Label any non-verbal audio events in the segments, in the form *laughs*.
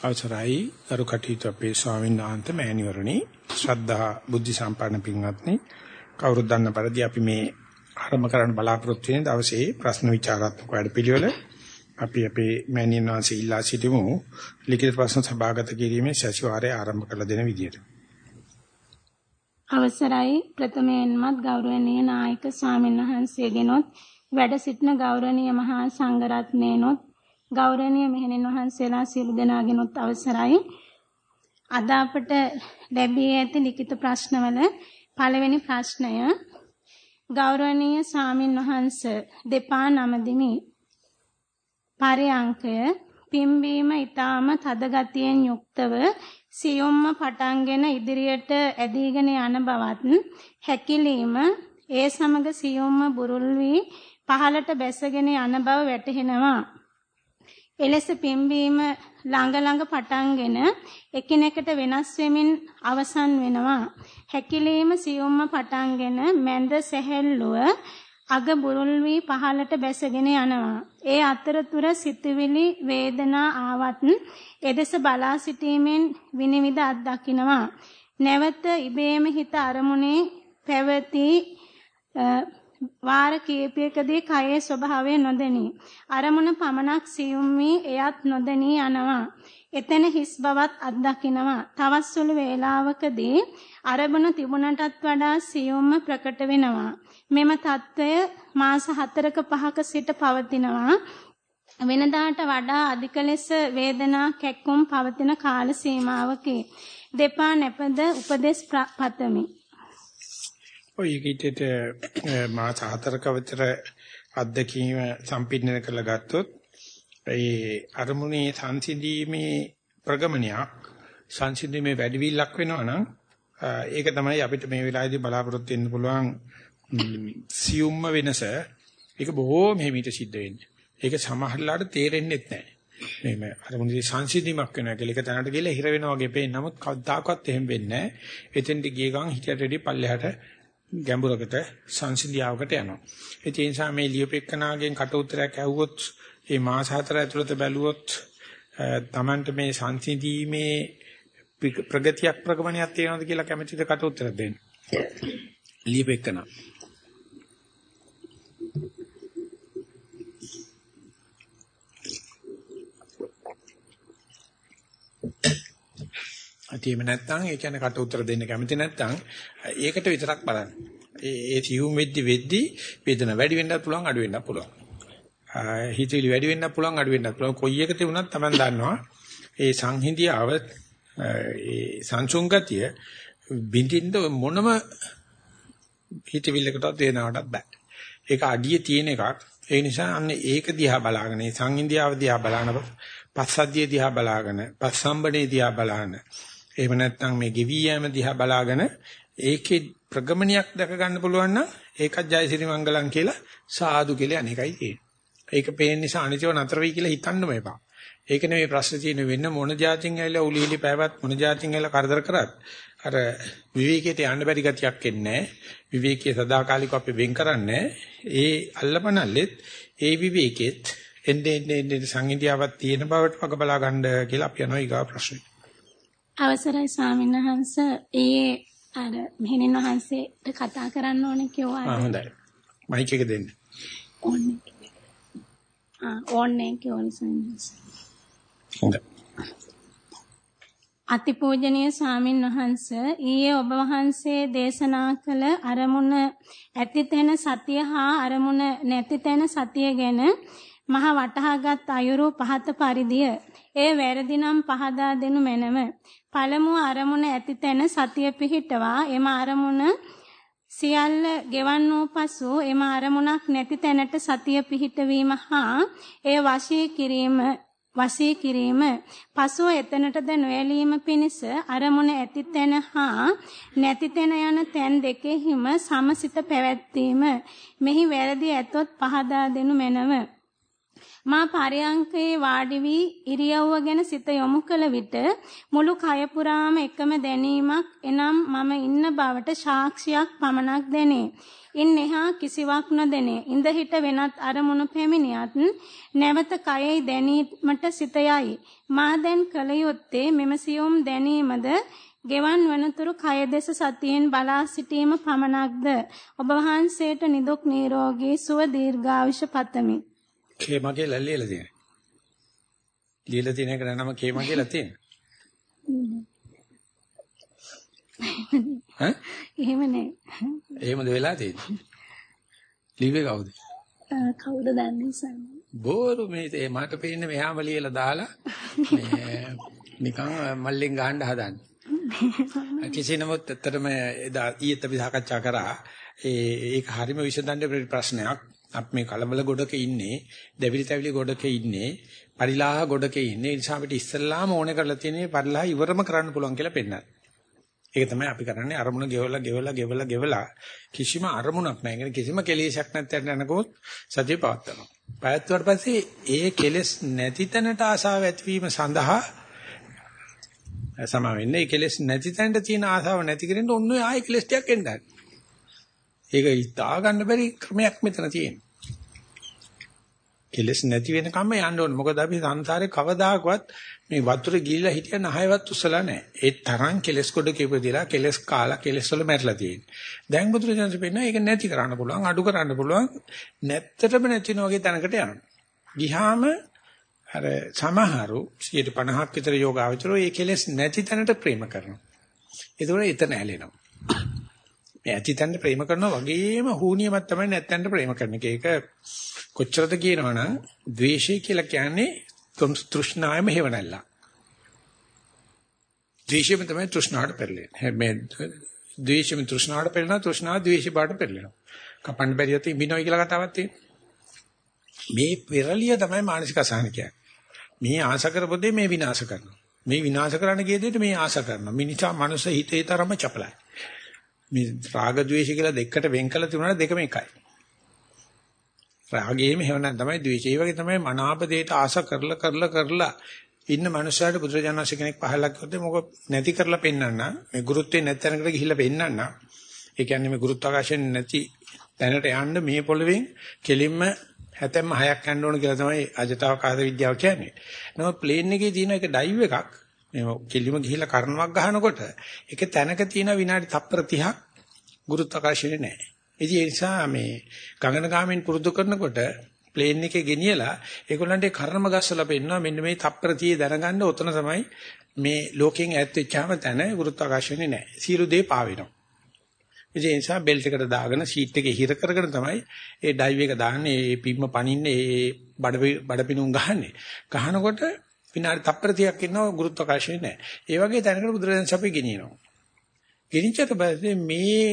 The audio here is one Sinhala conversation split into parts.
අවසරයි. අරු කටයුතු අපේ ස්වාමීන් වහන්සේ මෑණිවරණි. ශ්‍රද්ධා බුද්ධ සම්පන්න පින්වත්නි කවුරුත් දන්න පරිදි අපි මේ ආරම්භ කරන්න බලාපොරොත්තු වෙන දවසේ ප්‍රශ්න විචාරාත්මක වැඩපිළිවෙල අපි අපේ මෑණියන් වහන්සේ ඉල්ලා සිටිමු. ලිඛිත ප්‍රශ්න සභාගත කිරීමේ සැසිවාරය ආරම්භ කළ දෙන විදියට. අවසරයි. ප්‍රථමයෙන්මත් ගෞරවනීය නායක ස්වාමීන් වහන්සේගෙනොත් වැඩ සිටින ගෞරවනීය මහා සංඝරත්නයනොත් ගෞරවනීය මෙහෙණින් වහන්සේලා සියලු දෙනාගෙනුත් අවසරයි. අද අපට ලැබී ඇති ලිඛිත ප්‍රශ්නවල පළවෙනි ප්‍රශ්නය ගෞරවනීය සාමින් වහන්ස දෙපා නමදිමි. පරයන්කය පිම්බීම ඊටාම තද ගතියෙන් යුක්තව සියොම්ම පටන්ගෙන ඉදිරියට ඇදීගෙන යන බවත් හැකිලීම ඒ සමග සියොම්ම බුරුල් වී පහළට බැසගෙන යන බව වැටහෙනවා. එලෙස පිම්බීම ළඟ ළඟ පටන්ගෙන එකිනෙකට වෙනස් වෙමින් අවසන් වෙනවා. හැකිලීම සියුම්ම පටන්ගෙන මැද සැහැල්ලුව අග බුරුල් වී පහළට බැසගෙන යනවා. ඒ අතරතුර සිතුවිලි වේදනා ආවත් එදෙස බලා සිටීමෙන් විනිවිද අත්දකින්නවා. නැවත ඉබේම හිත අරමුණේ පැවති වාර කීපයකදී කයේ ස්වභාවය නොදෙනී අරමුණ පමණක් සියුම් වී එයත් නොදෙනී යනවා. එතන හිස් බවත් අත්දකිනවා. තවත් සුළු වේලාවකදී අරමුණ තිබුණටත් වඩා සියුම්ම ප්‍රකට වෙනවා. මෙම తত্ত্বය මාස 4ක 5ක සිට පවතිනවා. වෙනදාට වඩා අධික ලෙස වේදනා කැක්කුම් පවතින කාල සීමාවකේ දෙපා නැපද උපදේශ පතමි. ඔය ඊකිටට මාස හතරක විතර අත්දැකීම සම්පින්නන කරලා ගත්තොත් ඒ අරමුණේ සංසිඳීමේ ප්‍රගමනයක් සංසිඳීමේ වැඩිවිල්ලක් වෙනවා නම් ඒක තමයි අපිට මේ වෙලාවේදී බලාපොරොත්තු වෙන්න පුළුවන් සියුම්ම වෙනස. ඒක බොහෝ මෙහෙමිට සිද්ධ වෙන්නේ. ඒක සමහරලාට තේරෙන්නේ නැහැ. මේ අරමුණේ සංසිඳීමක් වෙනවා කියලා එක තැනකට ගිහලා හිර වෙනවා වගේ පේන නමුත් කවදාකවත් එහෙම වෙන්නේ නැහැ. එතෙන්ට ගිය ගමන් හිතට රෙඩි පල්ලෙහාට ගැඹුරකට සංසිඳියාවකට යනවා. ඒ නිසා මේ ලියුපෙක්කනාගෙන් කට උතරයක් ඇහුවොත් මේ මාස හතර ඇතුළත බැලුවොත් Tamanට මේ සංසිඳීමේ ප්‍රගතියක් ප්‍රගමනයක් තියෙනවද කියලා කැමැතිද කට උතර දෙන්න. ලියුපෙක්කනා අතීම නැත්නම් ඒ කියන්නේ කට උතර දෙන්න කැමති නැත්නම් ඒකට විතරක් බලන්න. ඒ ඒ තියුම් වෙද්දි වෙද්දි වේදන වැඩි වෙන්නත් පුළුවන් අඩු වෙන්නත් පුළුවන්. හිතවිලි වැඩි වෙන්නත් පුළුවන් අඩු වෙන්නත් පුළුවන්. කොයි එක තිබුණත් Taman දන්නවා. ඒ සංහිඳියාව ඒ සංසුන්ගතිය බින්දින්ද මොනම හිතවිල්ලකටවත් වේදනාවටත් බෑ. ඒක අඩිය තියෙන එකක්. ඒ නිසා අන්න ඒක දිහා බලාගෙන සංහිඳියාව දිහා බලන පස්සද්ධිය දිහා බලාගෙන පස්සම්බනේ දිහා බලාගෙන එහෙම නැත්නම් මේ ගෙවි යෑම දිහා බලාගෙන ඒකේ ප්‍රගමනියක් දැක ගන්න පුළුවන් නම් ඒකත් ජයසිරි මංගලම් කියලා සාදු කියලා අනේකයි තියෙන්නේ. ඒක පේන නිසා අනිතව නතර වෙයි කියලා හිතන්නම එපා. ඒක නෙමෙයි ප්‍රශ්න තියෙන්නේ වෙන්න මොන જાතින් ඇවිල්ලා උලිහිලි පැවත් මොන જાතින් ඇවිල්ලා කරදර කරත් අර විවේකයට යන්න බැරි ගතියක් එන්නේ විවේකයේ සදාකාලිකව අපි වෙන් කරන්නේ ඒ අල්ලපනල්ලෙත් ඒ විවේකෙත් එන්නේ එන්නේ සංහිඳියාවක් තියෙන බවට වග බලා ගන්න කියලා අපි යනවා ඊගා ප්‍රශ්නේ. අවසරයි ස්වාමීන් වහන්ස ඒ අර මෙහෙණින් වහන්සේට කතා කරන්න ඕනේ කිව්වා. ආ හොඳයි. මයික් එක දෙන්න. ඕනේ. ආ ඕනේ කිව්වනේ ස්වාමීන්. අතිපූජනීය ස්වාමින් වහන්ස ඊයේ ඔබ වහන්සේ දේශනා කළ අරමුණ ඇතිතෙන සතිය හා අරමුණ නැතිතෙන සතිය ගැන මහ වටහාගත් අයුරු පහත පරිදිය. ඒ වැරදි නම් පහදා දෙනු මැනව. පළමුව අරමුණ ඇති තැන සතිය පිහිටවා. එම අරමුණ සියල්ල ගෙවන් වූ පසු එම අරමුණක් නැති තැනට සතිය පිහිටවීම හා එය වශී කිරීම වශී කිරීම. පසුව එතනටද නොයලීම පිණිස අරමුණ ඇති තැන හා නැති තැන යන තැන් දෙකෙහිම සමසිත පැවැත්වීම. මෙහි වැරදි ඇතොත් පහදා දෙනු මැනව. මා පරයන්කේ වාඩි වී ඉරියව්ව ගැන සිත යොමු කළ විට මුළු කය පුරාම එකම දැනීමක් එනම් මම ඉන්න බවට සාක්ෂියක් පමණක් දැනේ. ඉන් එහා කිසිවක් නොදැනේ. ඉඳ හිට වෙනත් අරමුණු පැමිණියත් නැවත කයෙහි දැනීමට සිත යයි. මා දැන් කල යුත්තේ මෙම සියුම් දැනීමද ගෙවන් වනතුරු කය දෙස සතියෙන් බලා සිටීම පමණක්ද ඔබ වහන්සේට නිදුක් නිරෝගී සුව දීර්ඝායුෂ පතමි. කේම කියලා ලියලා තියෙනවා. ලියලා තියෙන එක නම කේම කියලා තියෙනවා. ඈ? එහෙම නෑ. එහෙමද වෙලා තියෙන්නේ? ලිව්වේ කවුද? කවුද දන්නේ සම්? බෝරු මේ මට පේන්නේ මෙහාම ලියලා දාලා මේ නිකන් මල්ලෙන් ගහන්න හදන්නේ. *laughs* කිසි නමුත් ඇත්තටම එදා ඊයේත් අපි සාකච්ඡා කරා ඒ ඒක හරිම විසඳන්න ප්‍රශ්නයක්. අපි මේ කලබල ගොඩක ඉන්නේ, දෙවිලි තැවිලි ගොඩක ඉන්නේ, පරිලාහ ගොඩක ඉන්නේ. ඒ නිසා අපිට ඉස්සල්ලාම ඕනේ කරලා තියෙන්නේ පරිලාහ ඉවරම කරන්න පුළුවන් කියලා පෙන්නන්න. ඒක තමයි අපි කරන්නේ අරමුණ ගෙවලා ගෙවලා ගෙවලා ගෙවලා කිසිම අරමුණක් නැහැ. ඒ කිසිම කෙලෙසක් නැත්නම් යනකොත් සතිය පවත්නවා. පවත්වුවාට පස්සේ ඒ කෙලෙස් නැති තැනට ආසාව ඇතිවීම සඳහා සම වෙන්නේ ඒ කෙලෙස් නැති තැනට තියෙන ආසාව නැති කරෙන්න ඔන්න ඔය ආයෙ කෙලෙස් ටිකක් එන්නයි. ඒක හිතා ගන්න බැරි ක්‍රමයක් මෙතන තියෙනවා. කෙලෙස් නැති වෙනකම්ම යන්න ඕනේ. මොකද අපි සංසාරේ කවදාකවත් මේ වතුරේ ගිලිලා හිටිය නහයවත් උස්සලා නැහැ. ඒ තරම් කෙලෙස් කොට කීපදීලා කෙලෙස් කාලා කෙලෙස් වල මැරලා තියෙන්නේ. දැන් බුදුරජාණන් පෙන්නන ඒක නැති කරන්න පුළුවන්, අඩු කරන්න පුළුවන්. නැත්තටම නැතින වගේ තැනකට යනවා. ගිහාම අර සමහරු 50ක් විතර යෝගාවචරෝ ඒ කෙලෙස් නැති තැනට ප්‍රේම කරනවා. ඒතකොට එතන ඇලෙනවා. මේ ඇති තැනට ප්‍රේම කරනවා වගේම හූනියමක් තමයි නැත්තැනට ප්‍රේම කරන එක. ඒක කොච්චරද කියනවනම් ද්වේෂය කියලා කියන්නේ තෘෂ්ණායම හේවණල්ල. ද්වේෂයෙන් තමයි තෘෂ්ණාවට පෙරලෙන්නේ. මේ ද්වේෂයෙන් තෘෂ්ණාවට පෙරලෙනවා තෘෂ්ණාව ද්වේෂය බාට පෙරලෙනවා. කපන්න බැරියත් ඉබිනොයි කියලා කතාවක් තියෙනවා. මේ පෙරලිය තමයි මානසික අසහන කියන්නේ. මේ ආශ කරපොදේ මේ විනාශ කරනවා. මේ විනාශ කරන්න ගිය දෙයට මේ ආශ කරනවා. මිනිසා මනුස්ස හිතේ තරම චපලයි. මේ රාග ద్వේෂ කියලා දෙකට වෙන් කළ තිබුණාට දෙකම එකයි. රාගයේම හේවණන් තමයි ද්වේෂය. ඒ වගේ තමයි මනාප දෙයට ආශ කරලා කරලා කරලා ඉන්න මනුස්සයාට බුදුරජාණන්සේ කෙනෙක් පහලක් කිව්වොත් මොකක් නැති කරලා පෙන්වන්න මේ ගුරුත්වයෙන් නැත්තරකට ගිහිල්ලා පෙන්වන්න. ඒ කියන්නේ මේ ගුරුත්වාකර්ෂණ නැති තැනට යන්න මේ පොළවෙන් කෙලින්ම හැතැම්ම හයක් යන්න ඕන කියලා තමයි අජටවකාශ විද්‍යාව කියන්නේ. නමුත් ප්ලේන් එකේ තියෙන එක ඩයිව් එකක් මේ කෙලිම ගිහිල්ලා කරනවක් ගහනකොට ඒක තැනක තියෙන විනාඩි තප්පර 30ක් ගුරුත්වාකර්ෂණය නැහැ. ඉතින් ඒ නිසා මේ ගගනගාමීන් පුරුදු කරනකොට ප්ලේන් එකේ ගෙනියලා ඒගොල්ලන්ට කර්ම ගස්සලා පෙන්නනවා මෙන්න මේ තප්පර 30 දැනගන්න උතන තමයි මේ ලෝකෙන් ඈත් වෙච්චාම තැන ගුරුත්වාකර්ෂණය නැහැ. සියලු දේ පාවෙනවා. ඒ නිසා බෙල්ට් එකට දාගෙන සීට් එකේ හිර කරගෙන තමයි ඒ ඩයිව් එක දාන්නේ, ඒ පිම්ම පනින්නේ, ඒ බඩ බඩ පිණුම් ගහන්නේ. ගහනකොට විනාඩි තප්පර 30ක් ඉන්නවා ගුරුත්වාකර්ෂණය නැහැ. ඒ වගේ තැනකට බුදුරජාණන් අපි ගෙනියනවා. ගෙනිච්චට පස්සේ මේ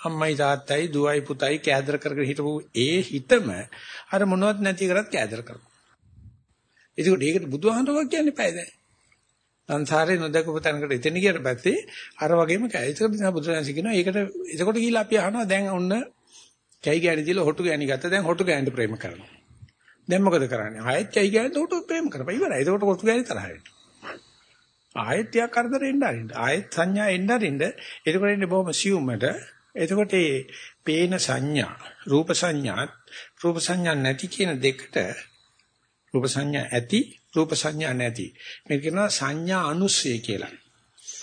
අම්මයි තාත්තයි දුවයි පුතයි කෑදර කරගෙන හිටපු ඒ හිතම අර මොනවත් නැති කරත් කෑදර කරනවා. ඒකට ඒකට බුදුහාමුදුරුවෝ කියන්නේ පැය දැන්. සංසාරේ නොදකපු තැනකට එතන ගියට පස්සේ අර වගේම කෑ. ඒක නිසා බුදුරජාණන් කියනවා ඒකට එතකොට ගිහිල්ලා අපි අහනවා දැන් ඔන්න කැයි ගෑණි දීලා හොටු ගෑණි ගත්තා දැන් හොටු ගෑණිට ප්‍රේම කරනවා. දැන් මොකද කරන්නේ? ආයෙත් කැයි ගෑණිට හොටු ප්‍රේම කරපන් ඉවරයි. එතකොට හොටු ගෑණි තරහ වෙනවා. ආයෙත් ටිකක් කරදර එන්න අරින්න. ආයෙත් සංඥා එන්න අරින්න. එතකොට ඉන්නේ බොහොම සියුම්මට. එතකොට මේ පේන සංඥා, රූප සංඥාත්, රූප සංඥා නැති කියන දෙකට රූප සංඥා ඇති රූප සංඥා නැති. මේක කියනවා සංඥා අනුස්සය කියලා.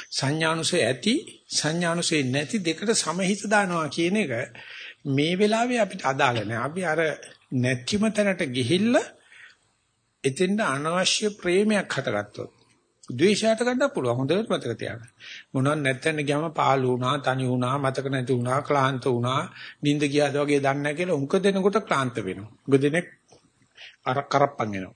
සංඥානුසය ඇති සංඥානුසය නැති දෙකට සමහිත දානවා කියන එක මේ වෙලාවේ අපිට අදාළ නැහැ. අපි අර නැතිම තැනට ගිහිල්ලා එතෙන්ද අනවශ්‍ය ප්‍රේමයක් හටගත්තොත් ද්වේෂයට ගන්න පුළුවන් හොඳට මතක තියාගන්න. මොනවත් නැත්නම් ගියාම පාළු වුණා, තනි වුණා, මතක නැති වුණා, ක්ලාන්ත වුණා, නිින්ද ගියාද වගේ දන්නේ නැහැ කියලා උන්ක දෙනකොට ක්ලාන්ත වෙනවා. උග දෙනෙක් අර කරප්පන් එනවා.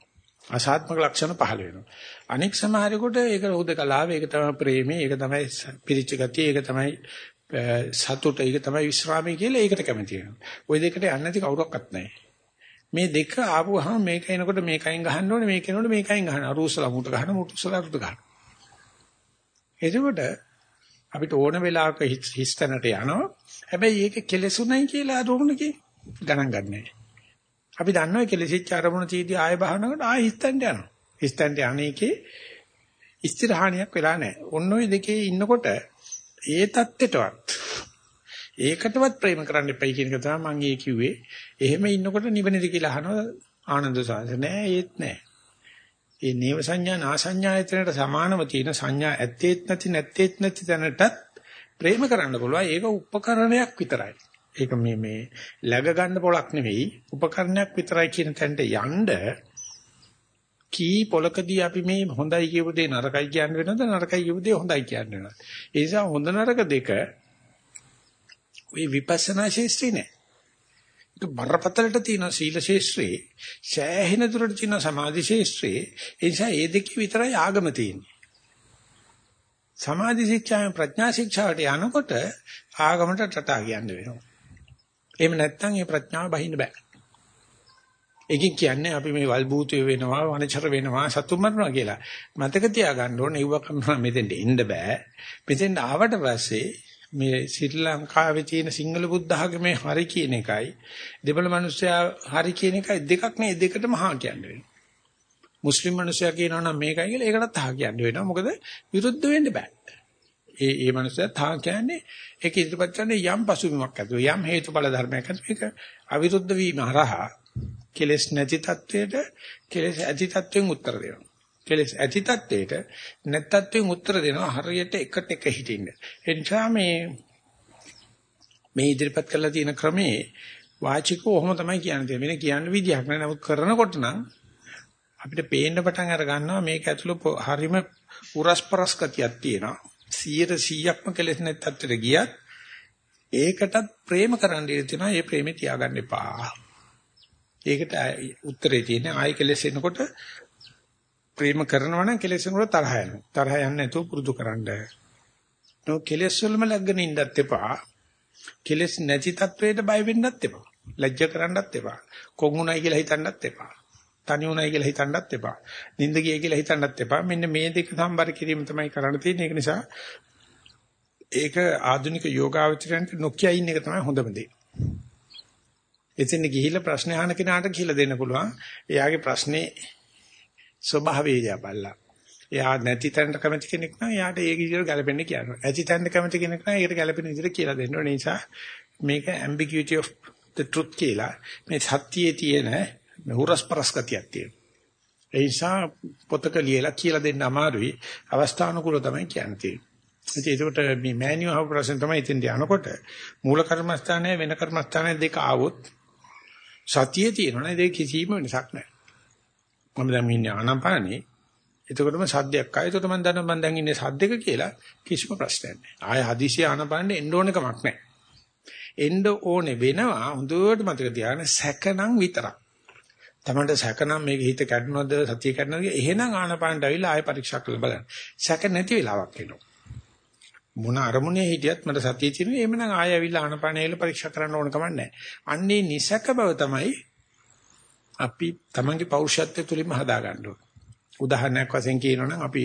අසාත්මක ලක්ෂණ පහළ වෙනවා. අනෙක් සමහරෙකුට ඒක හුදකලාව, ඒක තමයි ප්‍රේමී, ඒක තමයි පිරිච්ච ගතිය, ඒක තමයි සතුට, ඒක තමයි විශ්‍රාමී කියලා ඒකට කැමති වෙනවා. ওই දෙකට යන්නේ නැති කවුරක්වත් නැහැ. මේ දෙක ආපුවාම මේක එනකොට මේකෙන් ගහන්න ඕනේ, මේක එනකොට මේකෙන් ගහන්න. අරුස්සලා මුට ගහන, මුටුස්සලා අරුට ගහන. එතකොට අපිට ඕන වෙලාවක හිස්තැනට යනවා. හැබැයි ඒක කෙලෙසුණයි කියලා අරුණකේ ගණන් ගන්නෑ. අපි දන්නවා කෙලෙසිච්ච අරමුණ තීදී ආය බහනකට ආය හිතන්න යනවා. හිතන්න අනේකේ ස්ථිරහානියක් වෙලා නැහැ. ඔන්න ඔය දෙකේ ඉන්නකොට ඒ தත්ත්වයටවත් ඒකටවත් ප්‍රේම කරන්න එපයි කියන එක තමයි මම ඒ කිව්වේ. එහෙම ඉන්නකොට නිවනද කියලා අහනවා ආනන්ද සාංශ නෑ ඒත් නෑ. ඒ නේව සංඥා නාසඤ්ඤායතනට සමානව තියෙන සංඥා ඇත්තේත් නැති නැත්තේත් නැති තැනටත් ප්‍රේම කරන්න පුළුවන්. ඒක උපකරණයක් විතරයි. ඒක මේ මේ läග ගන්න පොලක් නෙවෙයි උපකරණයක් විතරයි කියන තැනට යන්න කී පොලකදී අපි මේ හොඳයි කියපු දේ නරකයි කියන්න වෙනවද නරකයි කියපු දේ හොඳයි කියන්න වෙනවද ඒ නිසා හොඳ නරක දෙක ওই විපස්සනා ශේෂ්ත්‍රේ නෑ ඒක බරපතලට තියෙන සීල ශේෂ්ත්‍රේ සෑහෙන දුරට තියෙන සමාධි ශේෂ්ත්‍රේ ඒ නිසා ඒ දෙකේ විතරයි ආගම තියෙන්නේ සමාධි ශික්ෂාවෙන් ප්‍රඥා ශික්ෂාවට යනකොට ආගමට රටා කියන්න වෙනවා එහෙම නැත්නම් මේ ප්‍රඥාව බහින්න බෑ. ඒකෙන් කියන්නේ අපි මේ වල්බූතය වෙනවා වනචර වෙනවා සතුන් මරනවා කියලා. මතක තියාගන්න ඕනේ ඉව කරනවා මෙතෙන්ට එන්න බෑ. මෙතෙන්ට ආවට පස්සේ මේ ශ්‍රී ලංකාවේ තියෙන සිංහල බුද්ධ ආගමේ හරි කියන එකයි දෙබල මිනිස්සයා හරි කියන එකයි දෙකක් නේ දෙකටම හා කියන්නේ. මුස්ලිම් මිනිස්සයා කියනවා නම් මේකයි කියලා ඒකටත් හා කියන්න වෙනවා. මොකද විරුද්ධ වෙන්න බෑ. ඒ ඒ මනුස්සයා තා කියන්නේ ඒක ඉදිරිපත් කරන්නේ යම් පසුබිමක් ඇතුව යම් හේතුඵල ධර්මයක් ඇතුව ඒක අවිරුද්ධ වීම හරහා කෙලස් නැති තත්වයට කෙලස් ඇති තත්වෙන් උත්තර දෙනවා. කෙලස් ඇති තත්වයට නැත් තත්වෙන් උත්තර දෙනවා හරියට එකට එක හිටින්න. ඒ නිසා මේ මේ ඉදිරිපත් කරලා තියෙන ක්‍රමේ වාචිකව ඔහොම තමයි කියන්නේ. වෙන කියන්න විදියක් නෑ. නමුත් කරනකොට නම් අපිට පේන්න පටන් අර ගන්නවා මේක ඇතුළේ හරිම උරස්පරස් ගතියක් තියෙනවා. 100%ක්ම කෙලෙස් නැති තත්ත්වයට ගියත් ඒකටත් ප්‍රේම කරන්න ඉඩ තියෙනවා. ඒ ප්‍රේමේ තියාගන්න එපා. ඒකට උත්තරේ තියෙන්නේ ආයි කෙලෙස් එනකොට ප්‍රේම කරනවා නම් කෙලෙස් එනකොට තරහ යනවා. තරහ යන්නේ නැතුව පුරුදු කරන්න. නෝ කෙලෙස් වලම ලැගගෙන ඉන්නත් එපා. කෙලෙස් නැති තත්වයට බය වෙන්නත් එපා. ලැජ්ජ කරන්නත් එපා. කොඟුණයි කියලා හිතන්නත් එපා. තනි උනායි කියලා හිතන්නත් එපා. නිින්ද ගියයි කියලා හිතන්නත් එපා. මෙන්න මේ දෙක සම්බර කිරීම තමයි කරන්න තියෙන්නේ. ඒක නිසා ඒක ආධුනික යෝගාවචරයන්ට නොකිය ඉන්න එක තමයි හොඳම දේ. එතෙන් ගිහිල්ලා ප්‍රශ්න අහන කෙනාට කියලා දෙන්න පුළුවන්. එයාගේ ප්‍රශ්නේ ස්වභාවය දිහා එයා නැති තැනට කැමති කෙනෙක් නම් එයාට ඒක විදිහට ගැලපෙන්න කියනවා. ඇති තැනට කැමති කෙනෙක් නම් ඒකට ගැලපෙන විදිහට කියලා දෙන්න ඕනේ. නිසා මේක ambiguity of the truth කියලා මේ සත්‍යයේ තියෙන හුරස්පරස් ගතියක් තියෙනවා. ඒ නිසා පොතක ලියලා කියලා දෙන්න අමාරුයි. අවස්ථානුකූල තමයි කියන්නේ. ඉතින් ඒකට මේ මෑනියු අහපු ප්‍රශ්න තමයි ඉතින් යනකොට මූල කර්මස්ථානය වෙන කර්මස්ථානය දෙක ආවොත් සතියේ තියෙනවනේ ඒක කිසිම වෙනසක් නැහැ. මම දැන් ඉන්නේ ආනපානේ. එතකොටම සද්දයක් ආයෙ එතකොට මම දන්නවා මම දැන් ඉන්නේ සද්දක කියලා කිසිම ප්‍රශ්නයක් නැහැ. ආයෙ හදිසිය ආනපානේ එන්න ඕන කමක් නැහැ. එන්න ඕනේ වෙනවා හොඳට මතක තියාගන්න සැකනම් විතරක්. තමන්ට සැකනම් මේක හිත කැඩුනොද සතිය කැඩුනොද එහෙනම් ආනපානට ඇවිල්ලා ආයෙ පරීක්ෂා කරලා බලන්න. සැක නැති වෙලාවක් එනවා. මොන අරමුණේ හිටියත් මට සතිය තියෙනවා එහෙමනම් ආයෙ ඇවිල්ලා ආනපානය ඇවිල්ලා පරීක්ෂා කරන්න ඕන කමක් නැහැ. අන්නේ නිසක බව තමයි අපි තමන්ගේ පෞරුෂත්වය තුලින්ම හදා ගන්න ඕන. උදාහරණයක් වශයෙන් කියනවනම් අපි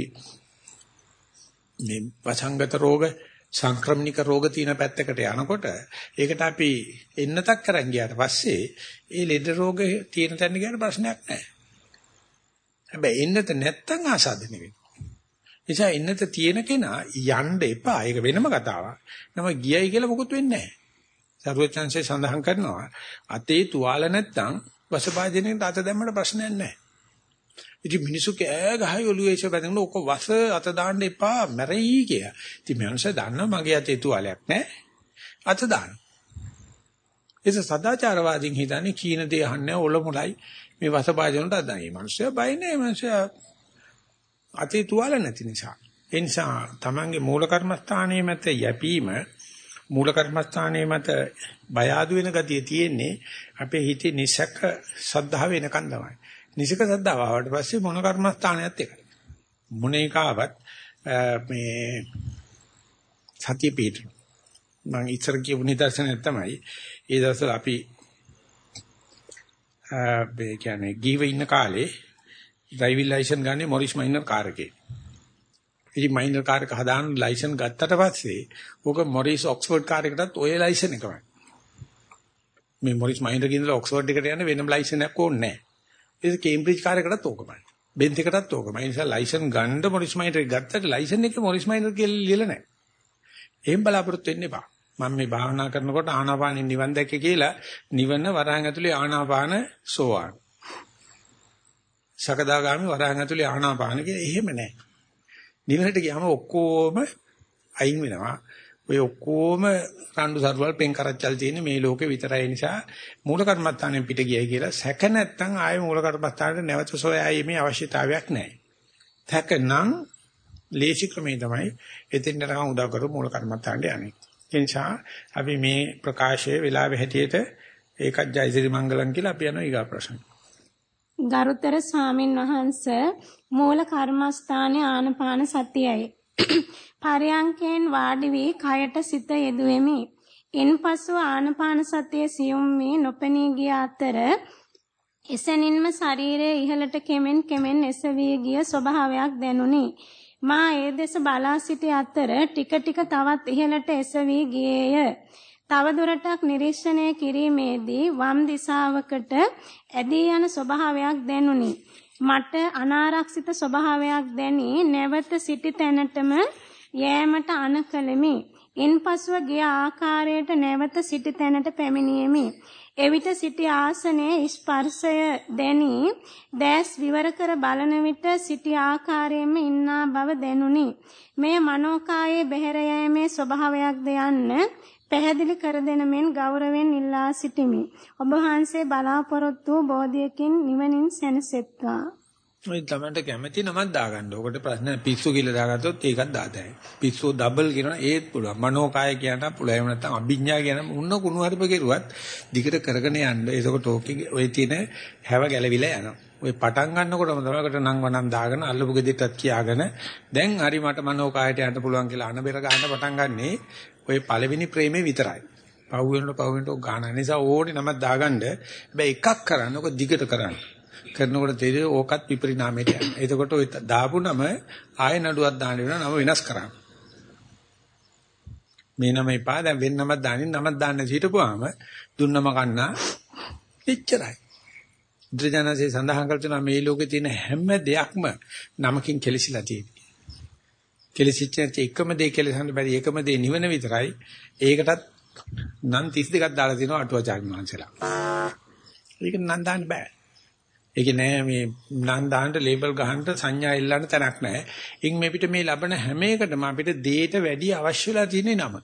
මේ වසංගත රෝග සංක්‍රමණික රෝග තියෙන පැත්තකට යනකොට ඒකට අපි එන්නතක් කරන් ගියාට පස්සේ ඒ ලෙඩ රෝග තියෙන තැන ගියාට ප්‍රශ්නයක් නැහැ. හැබැයි එන්නත නැත්තම් ආසාදනය වෙනවා. නිසා එන්නත තියෙන කෙනා යන්න එපා. ඒක වෙනම කතාවක්. නම ගියයි කියලා මොකුත් වෙන්නේ නැහැ. සරුවචන්සේ සඳහන් කරනවා අතේ තුවාල නැත්තම් වසභාජනෙට අත දැම්මට ප්‍රශ්නයක් නැහැ. ඉතින් මිනිස්සු කෑ ගහයි ඔළුවේ ඉස්ස බැඳගෙන ඔක වස අත දාන්න එපා මැරෙයි කිය. ඉතින් මනුස්සය දන්නවා මගේ අතේ තුවාලයක් නැහැ. අත දාන්න. ඒක සදාචාරවාදීන් හිතන්නේ කීන දේ අහන්නේ ඔලොමුලයි මේ වස භාජනට අදන්නේ. මේ මනුස්සයා බය නෑ මනුස්සයා අතේ තුවාල නැති නිසා. ඒ නිසා Tamange මූල කර්මස්ථානයේ මත යැපීම මූල කර්මස්ථානයේ මත බය ආදු වෙන ගතිය තියෙන්නේ අපේ හිතේ නිසක සද්ධාව වෙනකන් තමයි. නිසක සද්දාව ආවට පස්සේ මොන කර්මස්ථානයත් එකයි. මොන එකාවත් මේ සතිය පිටු. මම ඉස්සර කියපු නිදර්ශනය තමයි ඒ දවස්වල අපි ඒ කියන්නේ ගිහිව ඉන්න කාලේ ඩ්‍රයිවිං ලයිසන් ගන්නේ මොරිස් මයිනර් කාර් එකේ. ඉතින් මයිනර් කාර් එක හදාන ලයිසන් ගත්තට පස්සේ ඕක මොරිස් ඔක්ස්ෆර්ඩ් කාර් එකටත් ඔය ලයිසන් එකමයි. මේ මොරිස් මයින්ඩර් කින්දලා ඔක්ස්ෆර්ඩ් එකට යන්න වෙනම ලයිසන් එකක් ඕනේ නැහැ. ඒක කේම්බ්‍රිජ් කාර්යයකටත් ඕකමයි. බෙන්ත් එකටත් ඕකමයි. ඒ නිසා ලයිසන් ගන්න මොරිස් මයින්ඩර් ගත්තට ලයිසන් එකේ මොරිස් මයින්ඩර් කියලා ලියලා නැහැ. එහෙම බලාපොරොත්තු වෙන්න එපා. මම මේ භාවනා කරනකොට ආනාපානෙ නිවන් දැක්කේ කියලා නිවන වරහන් ඇතුලේ ආනාපාන සෝවාන්. සකදාගාමි වරහන් ඇතුලේ ආනාපාන කියලා එහෙම නැහැ. නිවනට ගියාම ඔක්කොම අයින් වෙනවා. ඔය ඔක්කොම රණ්ඩු සරුවල් පෙන් කරච්චල් තියෙන මේ ලෝකේ විතරයි නිසා මූල කර්මත්තානෙන් පිට ගියයි කියලා සැක නැත්තම් ආයේ මූල කර්මත්තානට නැවත සොයයි මේ අවශ්‍යතාවයක් නැහැ. තැක නම් ලේසි ක්‍රමේ තමයි එතෙන්ට නම් උදව් කරු මූල කර්මත්තානට යන්නේ. ඒ නිසා අපි මේ ප්‍රකාශයේ වෙලාවෙ හැටියට ඒකත් ජයසිරි මංගලම් කියලා අපි යනවා ඊගා ප්‍රශ්න. ගරුතර ස්වාමින් වහන්සේ මූල කර්මස්ථානයේ ආනපාන සතියයි. පරයන්කෙන් වාඩි වී කයට සිත යෙදුවෙමි. ඉන්පසු ආනපාන සතිය සියුම් වී නොපෙනී ගිය අතර එසැනින්ම ශරීරයේ ඉහළට කෙමෙන් කෙමෙන් එසවී ගිය ස්වභාවයක් දැනුනි. මා ඒ දෙස බලා සිටි අතර ටික ටික තවත් ඉහළට එසවී ගියේය. තව දුරටක් නිරීක්ෂණය කිරීමේදී වම් දිශාවකට ඇදී යන ස්වභාවයක් දැනුනි. මට අනාරක්ෂිත ස්වභාවයක් දැනි නැවත සිටි තැනටම යෑමට අනකලෙමි. ඉන්පසුව ගිය ආකාරයට නැවත සිටි තැනට පැමිණියෙමි. එවිට සිටි ආසනයේ ස්පර්ශය දැනි දැස් විවර කර බලන විට සිටි ආකාරයෙන්ම ඉන්නා බව දැනුනි. මෙය මනෝකායේ බැහැර යෑමේ ස්වභාවයක්ද යන්න පැහැදිලි කර දෙන මෙන් ගෞරවයෙන් ඉල්ලා සිටිමි. ඔබ වහන්සේ බලාපොරොත්තු වූ බෝධියකින් නිවනින් සැනසෙත්වා. ඔය තමන්ට කැමති නමක් දාගන්න. ඔකට ප්‍රශ්න පිස්සු කියලා දාගත්තොත් ඒකත් දාතයි. පිස්සු ඩබල් කියනවා ඒත් පුළුවන්. මනෝකාය කියන්න පුළුවන්. එහෙම නැත්නම් අභිඥා කියන උන්න කුණු හරිප කෙරුවත් දිගට කරගෙන යන්න. ඒකකොට ඕකේ ඔය තියෙන හැව ගැලවිලා යනවා. ඔය පටන් ගන්නකොටම තමයි කට නම් වණන් දාගෙන අල්ලපු ගෙදෙට්ටත් කියාගෙන දැන් හරි මට මනෝකායට යන්න පුළුවන් කියලා අනබෙර ගන්න පටන් ගන්නනේ ඔය පළවෙනි ප්‍රේමේ විතරයි. පහු වෙනකොට පහු වෙනකොට ගාන නිසා ඕනේ නමක් දාගන්න. හැබැයි එකක් කරන්න ඔක දිගට කරන්න. කරනකොට තේරෙයි ඕකත් විපරිණාමයට යනවා. එතකොට ඔය දාපු නම ආය නඩුවක් දාන්න වෙනවා නම වෙනස් කරන්න. මේ නම එපා දැන් වෙන නමක් දානින් නමක් දාන්න හිටපුවාම දුන්නම කන්නා එච්චරයි. බුදුජානසී සඳහන් කර තුන මේ ලෝකේ තියෙන හැම දෙයක්ම නමකින් කෙලිසිලා තියෙනවා. කෙලසිච්ච නැති එකම දේ කෙලසන්න බැරි එකම දේ නිවන විතරයි. ඒකටත් නම් 32ක් දාලා තිනවා අටුවාචාර්ය වංශලා. ඒක නම් දාන්න බෑ. ඒක නෑ මේ නම් දාන්න ලේබල් ගහන්න සංඥා ඉල්ලන්න තැනක් නෑ. ඉන් මේ පිට මේ ලබන හැම එකටම අපිට දේට වැඩි අවශ්‍ය වෙලා තියෙන නම.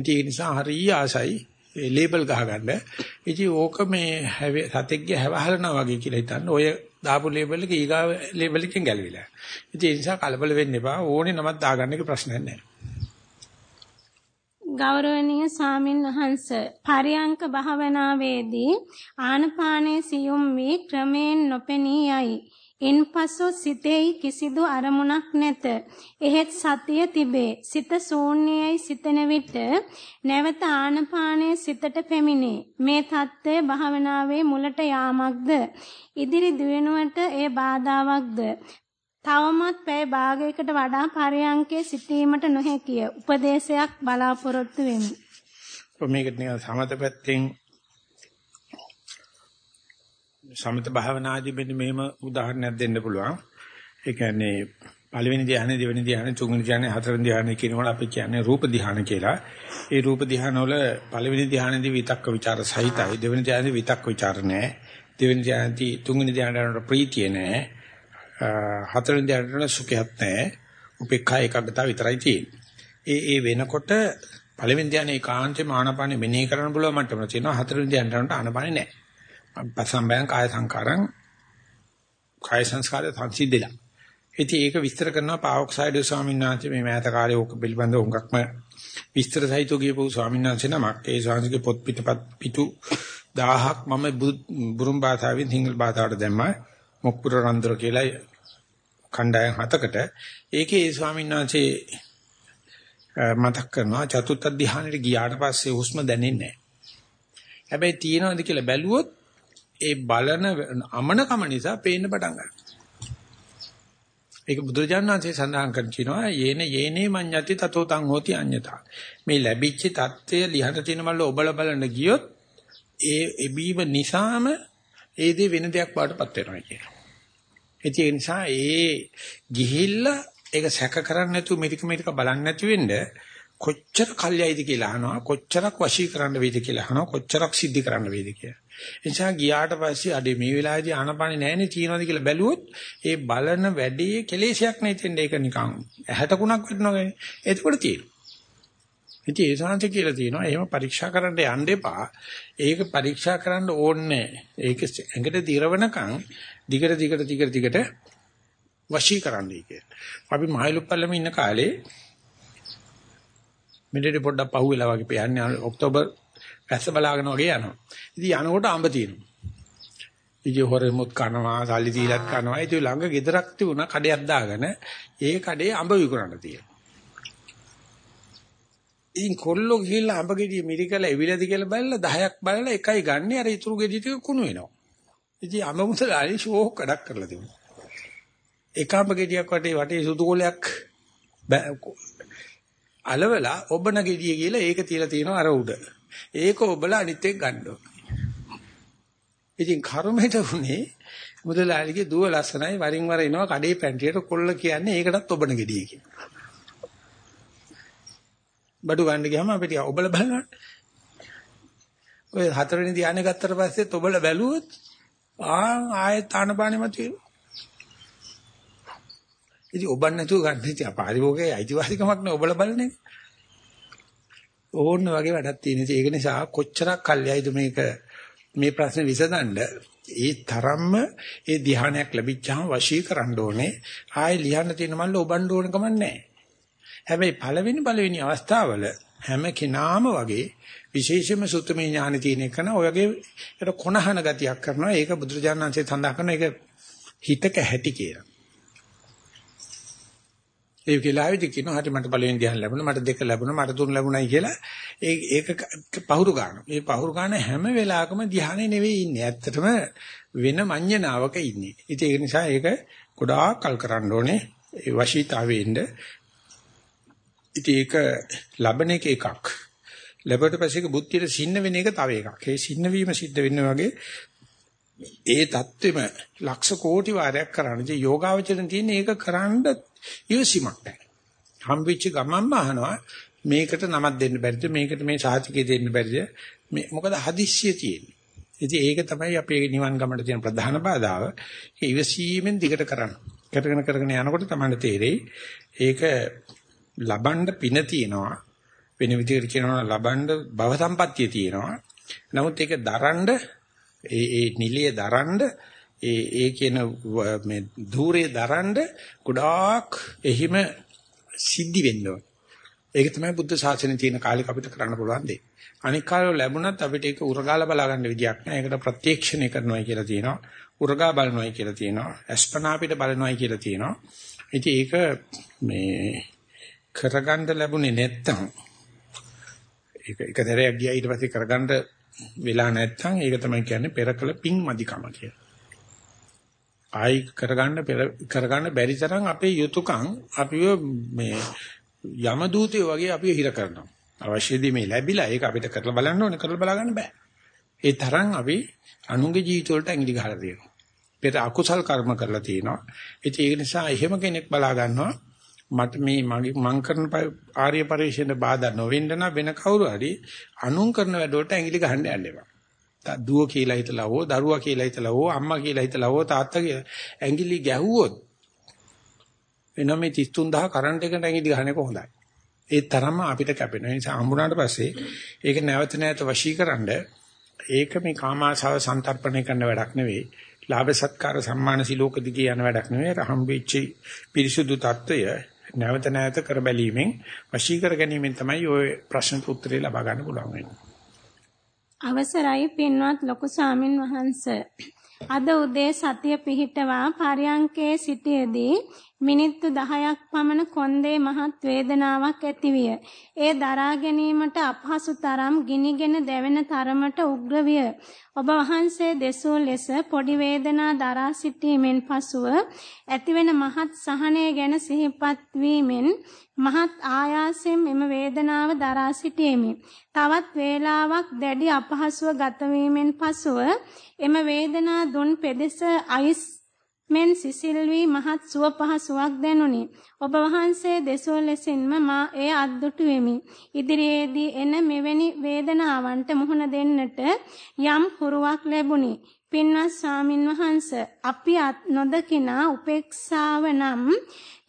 ඒ නිසා හරිය ආසයි ලේබල් ගහගන්න. ඉතින් ඕක මේ සතෙක්ගේ හැවහලනවා වගේ කියලා හිතන්න. ඔය දාපු ලේබල් එක ඊගාව ලේබල් එකෙන් ගැලවිලා. ඉතින් ඒ නිසා කලබල වෙන්න එපා. ඕනේ නමක් දාගන්න එක ප්‍රශ්නයක් නැහැ. ගෞරවනීය සාමින් වහන්ස පරියංක භාවනාවේදී ආනපානයේ සියුම් වී ක්‍රමයෙන් නොපෙනී යයි. ඉන්පසු සිතෙහි කිසිදු අරමුණක් නැත. එහෙත් සතිය තිබේ. සිත ශූන්‍යයි සිතන විට නැවත ආනපානයේ සිතට පැමිණේ. මේ தත්ත්වය භාවනාවේ මුලට යාමක්ද? ඉදිරි දියුණුවට ඒ බාධාවක්ද? තවමත් පැය භාගයකට වඩා පරයන්කේ සිටීමට නොහැකිය. උපදේශයක් බලාපොරොත්තු වෙමි. මේකට නිකන් සමත පැත්තෙන් සමත භාවනාදී මෙන්න මේම උදාහරණයක් දෙන්න පුළුවන්. ඒ කියන්නේ පළවෙනි ධ්‍යානෙ, දෙවෙනි ධ්‍යානෙ, තුන්වෙනි ධ්‍යානෙ, හතරවෙනි ධ්‍යානෙ කියනවල අපි කියන්නේ රූප ධ්‍යාන කියලා. ඒ රූප ධ්‍යානවල පළවෙනි ධ්‍යානෙදී විතක්ක ਵਿਚාර සහිතයි. දෙවෙනි ධ්‍යානෙදී විතක්ක ਵਿਚාර නැහැ. දෙවෙනි ධ්‍යානෙදී තුන්වෙනි ධ්‍යානට ප්‍රීතිය නැහැ. හතරවෙනි ධ්‍යානට සුඛයක් නැහැ. උපේක්ඛා ඒකාග්‍රතාව විතරයි තියෙන්නේ. ඒ ඒ වෙනකොට පළවෙනි ධ්‍යානෙ ඒකාන්තේ මානපානෙ මෙනෙහි කරන්න පුළුවන් මට්ටමට තියෙනවා. හතරවෙනි ධ්‍යානට ආනපානෙ නැහැ. පසම්බයං කාය සංකාරං කාය සංස්කාරය සංසිද්ධිලා. ඉතින් ඒක විස්තර කරනවා පාවොක්සයිඩ් ස්වාමීන් වහන්සේ මේ මෑත කාලේ ඕක පිළිබඳව උඟක්ම විස්තර සහිතව කියපු ස්වාමීන් වහන්සේ නමක් ඒ ස්වාමීන්ගේ පොත් පිටපත් පිටු 1000ක් මම බුරුම් භාෂාවෙන් සිංහල භාෂාවට දැම්මා මොක්පුර රන්දර කියලා කණ්ඩායම් හතකට ඒකේ ඒ ස්වාමීන් වහන්සේ මතක් කරනවා චතුත්ථ ධ්‍යානෙට ගියාට පස්සේ හුස්ම දැනෙන්නේ නැහැ. හැබැයි තියෙනවද කියලා බැලුවොත් ඒ බලන අමනකම නිසා පේන්න පටන් ගන්නවා. ඒක බුදුරජාණන් වහන්සේ සඳහන් කර කියනවා යේන යේනේ මඤ්ඤති තතෝ තං හෝති අඤ්ඤතා. මේ ලැබිච්ච தත්ත්වය ලිහට තියෙන මල්ල ඔබල බලන්න ගියොත් ඒ එබීම නිසාම ඒ දේ වෙන දෙයක් බාටපත් වෙනවා කියනවා. ඒ නිසා ඒ ගිහිල්ලා ඒක සැක කරන්නේ නැතුව මෙරික මෙරික බලන්නේ නැති වෙන්න කොච්චර කල්යයිද කියලා අහනවා කොච්චරක් වශී කරන්න වේද කියලා අහනවා කොච්චරක් සිද්ධි කරන්න වේද කියලා. එනිසා ගියාට පස්සේ අඩේ මේ වෙලාවේදී ආනපානෙ නැහැනේ තියනවාද කියලා බැලුවොත් ඒ බලන වැඩේ කෙලෙසයක් නැතිෙන්න ඒක නිකන් ඇහැටකුණක් වෙනවා කියන්නේ. එතකොට තියෙනවා. ඉතින් ඒ සාංශ කියලා තියෙනවා එහෙම පරීක්ෂා කරන්න යන්න එපා. ඒක පරීක්ෂා කරන්න ඕනේ ඒක ඇඟට දිරවනකම් දිගට දිගට දිගට දිගට වශී කරන්නයි කියන්නේ. අපි මහලුප්පල්ලම ඉන්න කාලේ මෙඩේ පොඩ්ඩක් පහුවෙලා වගේ පයන්නේ ඔක්තෝබර් පැස්ස බලාගෙන වගේ යනවා. ඉතින් යනකොට අඹ තියෙනවා. ඉතින් හොරෙමුත් කනවා, සල්ලි දීලත් කනවා. ඉතින් ළඟ ගෙදරක් තිබුණා කඩයක් දාගෙන ඒ කඩේ අඹ විකුණන්න තියෙනවා. ඉතින් කොල්ලෝ ගිහිල්ලා අඹ ගෙඩිය මිරිකලා එවිලද කියලා බලලා 10ක් බලලා එකයි ගන්න අර ඉතුරු ගෙඩිය ටික කුණු වෙනවා. ඉතින් අඹ මුසලාලි ෂෝක් කඩක් කරලා තිබුණා. එක අඹ ගෙඩියක් වටේ වටේ සුදු කොලයක් අලවලා ඔබන ගෙඩිය කියලා ඒක තියලා තියෙනවා අර උඩ. ඒක ඔබලා අනිත් එක ගන්න ඉතින් කර්මයට උනේ මුදලාලිගේ දුව ලස්සනයි වරින් වර එනවා කඩේ පැන්ටියට කොල්ල කියන්නේ ඒකටත් ඔබන ගෙඩිය කියලා. බඩු ගන්න ගියාම අපිට ඔබල බලන්න. ඔය හතරවෙනි ධානය ගත්තට පස්සෙත් ඔබල බැලුවොත් ආ ආයෙත් ආනපානෙ මතුවේ. ඉතින් ඔබන් නැතුව ගන්න ඉතින් පාරිභෝගයේ අයිතිවාසිකමක් නෑ ඔබල බලන්නේ. ඕන්න වගේ වැඩක් තියෙන. ඒක නිසා කොච්චරක් කල්යයිද මේක මේ ප්‍රශ්නේ විසඳන්න ඒ තරම්ම ඒ ධ්‍යානයක් ලැබිච්චාම වශී කරන්න ඕනේ. ආයෙ ලියන්න තියෙන මල්ල ඔබන්න ඕන කමක් නැහැ. හැබැයි පළවෙනි පළවෙනි අවස්ථාවල හැම කෙනාම වගේ විශේෂයෙන්ම සුත්තමේ ඥාන තියෙන එකන ඔයගේ ඒකට කොනහන ගතියක් කරනවා. ඒක බුදුරජාණන් වහන්සේ සඳහන් කරන එක හිතක හැටි කියලා. ඒ වෙලාවේදී කියනවා හරි මට පළවෙනි ධ්‍යාන ලැබුණා මට දෙක ලැබුණා මට තුන ලැබුණයි කියලා ඒ ඒක පහුරු ගන්නවා. මේ පහුරු ගන්න හැම වෙලාවකම ධ්‍යානෙ නෙවෙයි ඉන්නේ. ඇත්තටම වෙන මඤ්ඤණාවක ඉන්නේ. ඉතින් ඒක නිසා ඒක ගොඩාක් කල් කරන්න ඕනේ. ඒ වශීතාවෙන්න. ඉතින් ඒක ලබන එක එකක්. ලැබුවට පස්සේ බුද්ධියට සින්න වෙන එක තව එකක්. ඒ සින්න වීම සිද්ධ වෙන්න වගේ ඒ தත්වෙම ලක්ෂ කෝටි වාරයක් කරන්න. ඉතින් යෝගාවචරණ තියෙන ඒක කරන්න ඉවසීමක් නැහැ. හම්බෙච්ච ගමන්ම අහනවා මේකට නමක් දෙන්න බැරිද මේකට මේ සාහිතිකය දෙන්න බැරිද මේ මොකද හදිස්සිය තියෙන්නේ. ඉතින් ඒක තමයි අපේ නිවන් ගමනට තියෙන ප්‍රධාන බාධාව. ඒක ඉවසීමෙන් දිගට කරන්න. කරගෙන කරගෙන යනකොට තමයි තේරෙයි ඒක ලබන්න පින තියෙනවා. වෙන විදිහට කියනවා ලබන්න භව සම්පත්තිය තියෙනවා. නමුත් ඒක දරන්න ඒ ඒ නිලිය දරන්න ඒ ඒ කියන මේ ධූරේ දරන්න ගොඩාක් එහිම සිද්ධි වෙන්න ඕන. ඒක තමයි බුද්ධ ශාසනයේ තියෙන කාලෙක අපිට කරන්න පුළුවන් දේ. අනික් කාලවල ලැබුණත් අපිට ඒක උරගාලා බලා ගන්න විදියක් නෑ. ඒකට ප්‍රත්‍යක්ෂණය කරනවායි කියලා තියෙනවා. උරගා බලනවායි කියලා තියෙනවා. අස්පනා අපිට බලනවායි කියලා තියෙනවා. ඉතින් ඒක මේ කරගන්න ලැබුණේ නැත්තම් ඒක එක දරයක් ගියා ඊට පස්සේ කරගන්න වෙලා නැත්තම් ඒක තමයි කියන්නේ පෙරකල පිං මදිකම කියලා. ආයි කරගන්න කරගන්න බැරි තරම් අපේ යුතුයකම් අපිව මේ යම දූතයෝ වගේ අපිව හිර කරනවා. අවශ්‍යදී මේ ලැබිලා ඒක අපිට කරලා බලන්න ඕනේ කරලා බලා ගන්න බෑ. ඒ තරම් අපි අනුන්ගේ ජීවිත වලට ඇඟිලි ගහලා තියෙනවා. පෙර අකුසල් කර්ම කරලා තියෙනවා. ඒක නිසා එහෙම කෙනෙක් බලා ගන්නවා මට මේ මගේ මං කරන ආර්ය පරිශ්‍රයෙන් බාධා නොවෙන්න නම් වෙන කවුරු හරි අනුන් කරන වැඩ වලට ඇඟිලි ගහන්න යන්න එපා. දුව කියලා හිතලා හෝ දරුවා කියලා හිතලා හෝ අම්මා කියලා හිතලා හෝ තාත්තා කියලා ඇඟිලි ගැහුවොත් වෙන මේ 33000 කරන්ට් එකට ඇඟිලි ගන්න එක හොඳයි. ඒ තරම්ම අපිට කැපෙන. ඒ නිසා හම්බුනාට පස්සේ ඒක නැවත නැවත වශීකරනද ඒක මේ කාමාශාව සන්තරපණය කරන වැඩක් නෙවෙයි. ලාභ සත්කාර සම්මාන සිලෝක දිගේ යන වැඩක් නෙවෙයි. හම්බෙච්චි පිරිසුදු తত্ত্বය නැවත නැවත කර බැලීමෙන් වශීකර ගැනීමෙන් තමයි ওই ප්‍රශ්නට උත්තරේ ලබා ගන්න පුළුවන් වෙන්නේ. අවසරයි පින්වත් ලොකු ස්වාමින් වහන්ස. අද උදේ සතිය පිහිටවා පරියංකේ සිටියේදී මිනිත්තු 10ක් පමණ කොන්දේ මහත් වේදනාවක් ඇතිවිය. ඒ දරා ගැනීමට අපහසු තරම් ගිනිගෙන දැවෙන තරමට උග්‍ර විය. ඔබ වහන්සේ දෙසූ ලෙස පොඩි වේදනා දරා සිටීමෙන් පසුව ඇතිවෙන මහත් සහනය ගැන සිහිපත් වීමෙන් මහත් ආයාසයෙන් එම වේදනාව දරා සිටීමි. තවත් වේලාවක් දැඩි අපහසුව ගත වීමෙන් පසුව එම වේදනා දුන් පෙදෙස අයිස් මෙන් සිසිල් වී මහත් සුව පහසුවක් දැනුනි. ඔබ වහන්සේ දෙසෝ ලෙසින්ම මා එය අද්දුටු වෙමි. ඉදිරියේදී එන මෙවැනි වේදනාවන්ට මුහුණ දෙන්නට යම් හුරුවක් ලැබුණි. පින්වත් ස්වාමින් වහන්ස අපි නොදකිනා උපේක්ෂාව නම්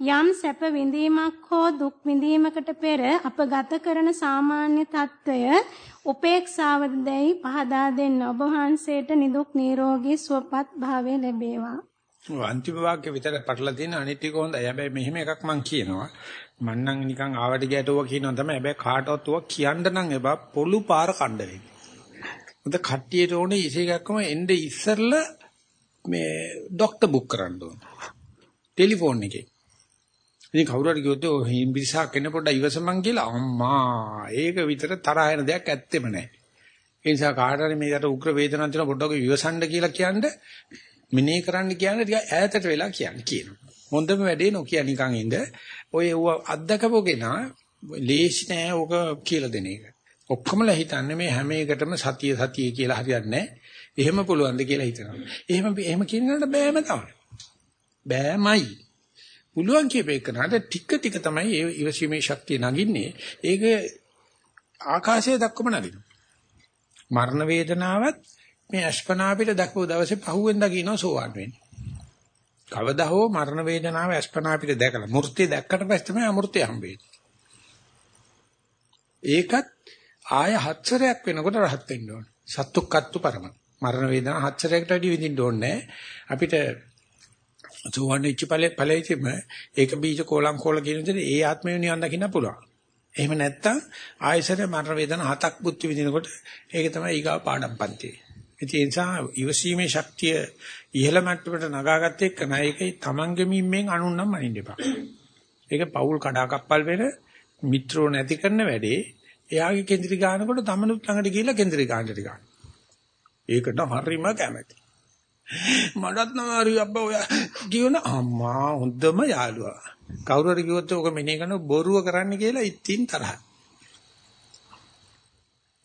යම් සැප විඳීමක් හෝ දුක් විඳීමකට පෙර අප ගත කරන සාමාන්‍ය తত্ত্বය උපේක්ෂාව දෙයි පහදා දෙන්න ඔබ වහන්සේට නිදුක් නිරෝගී සුවපත් භාවය ලැබේවා අන්තිම වාක්‍ය විතර පටලලා තියෙන අනිත් ටික හොඳයි. හැබැයි මෙහෙම එකක් මම කියනවා. මං නම් නිකන් ආවට ගැටුවා කියනවා තමයි. හැබැයි කාටවත් උවා කියන්න නම් එපා පොළු පාර කණ්ඩලෙ. මොකද කට්ටියට ඕනේ ඉසේකක්ම එnde ඉස්සරලා මේ ડોක්ටර් බුක් කරන්න ඕන. ටෙලිෆෝන් එකේ. ඉතින් කවුරු හරි කිව්වොත් ඔය හිම්බිරිසක් කෙනෙක් පොඩ්ඩක් ඉවසමන් කියලා අම්මා ඒක විතර තරහ වෙන දෙයක් ඇත්තෙම නැහැ. ඒ නිසා කාට හරි මේකට උග්‍ර වේදනාවක් තියෙන පොඩ්ඩක් ඉවසන්න කියලා කියන්නේ මෙනේ කරන්න කියන්නේ ටික ඈතට වෙලා කියන්නේ කියනවා. හොඳම වැඩේ නොකිය නිකන් ඉඳ ඔය අද්දකපු කෙනා ලේසි නෑ ඕක කියලා දෙන එක. ඔක්කොමලා හිතන්නේ මේ හැම එකටම සතිය සතිය කියලා හරියන්නේ නෑ. එහෙම පුළුවන්ද කියලා හිතනවා. එහෙම එහෙම කියනකට බෑම තමයි. බෑමයි. පුළුවන් කියපේකනට ටික ටික තමයි ඒ ඉවසීමේ ශක්තිය නගින්නේ. ඒක ආකාශයේ දක්වම නගිනවා. මරණ වේදනාවත් මේ අස්පනා අපිට දක්වපු දවසේ පහුවෙන්දා කියනවා සෝවන් වෙන්නේ. කවදා හෝ මරණ වේදනාව අස්පනා අපිට දැකලා මූර්තිය දැක්කට පස්සේ තමයි අමෘතය හම්බෙන්නේ. ඒකත් ආය හත්සරයක් වෙනකොට රහත් වෙන්න ඕන. සත්තුක්කත්තු පරම. මරණ වේදනා හත්සරයකට වැඩි විඳින්න ඕනේ අපිට සෝවන් ඉච්ච ඵලෙ ඵලෙයිම ඒක බීජ කෝලම් කෝල කියන විදිහට ඒ ආත්මය නිවන් දකින්න පුළුවන්. එහෙම නැත්තම් ආයසර මරණ වේදනා හතක් බුද්ධ විඳිනකොට ඒක තමයි ඊගාව පාඩම් පන්තියේ. ඒ නිසා ඉවසීමේ ශක්තිය ඉහළ මට්ටමට නගාගත්ත එක්ක නෑ ඒකයි තමන්ගේ මිම්මෙන් අනුන්නම් මනින්න එපා. ඒක පෞල් කඩාකප්පල් වෙන මිත්‍රෝ නැති කරන වැඩේ එයාගේ කේන්ද්‍රී ගන්නකොට තමනුත් ළඟට ගිහිල්ලා කේන්ද්‍රී ගන්නට ටික. ඒකට හරිම කැමැති. මඩත් නමාරි අබ්බා ඔය කියන අම්මා හොඳම යාළුවා. කවුරු හරි කිව්වොත් ඔක මෙනේ කරන බොරුව කරන්න කියලා ඉතින් තරහයි.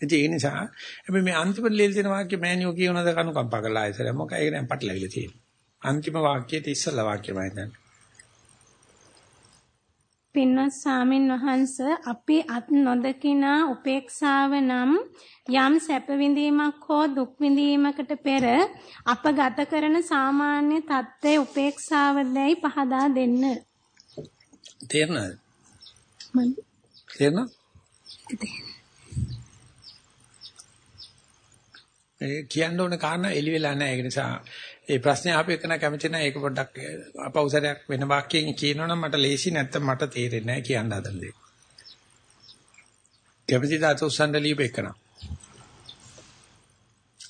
ඒ නිසා හැබැයි මේ අන්තිම ලේල් දෙන වාක්‍ය මෑනියෝ කියනද කණු කම්පා කරලා ආයසර මොකයි ඒක දැන් පටලවිලා තියෙන්නේ. අන්තිම වාක්‍යයේ ඉස්සලා වාක්‍යමයි දැන්. පින්වත් සාමින් වහන්ස අපි අත් නොදකිනා උපේක්ෂාව නම් යම් සැප විඳීමක් හෝ දුක් විඳීමකට පෙර අප ගත කරන සාමාන්‍ය தත්ත්වයේ උපේක්ෂාවදයි පහදා දෙන්න. තේරෙනවද? මම තේරෙනවද? ඒ කියන්න ඕන කාරණා එලි වෙලා නැහැ. ඒක නිසා ඒ ප්‍රශ්නේ ආපු එකන කැමති නැහැ. ඒක පොඩ්ඩක් අපෞසරයක් වෙන වාක්‍යයෙන් කියනවනම් මට ලේසි නැත්තම් මට තේරෙන්නේ නැහැ කියන්න හදන දේ. කැමති දාත උස්සන්න ලියපෙකන.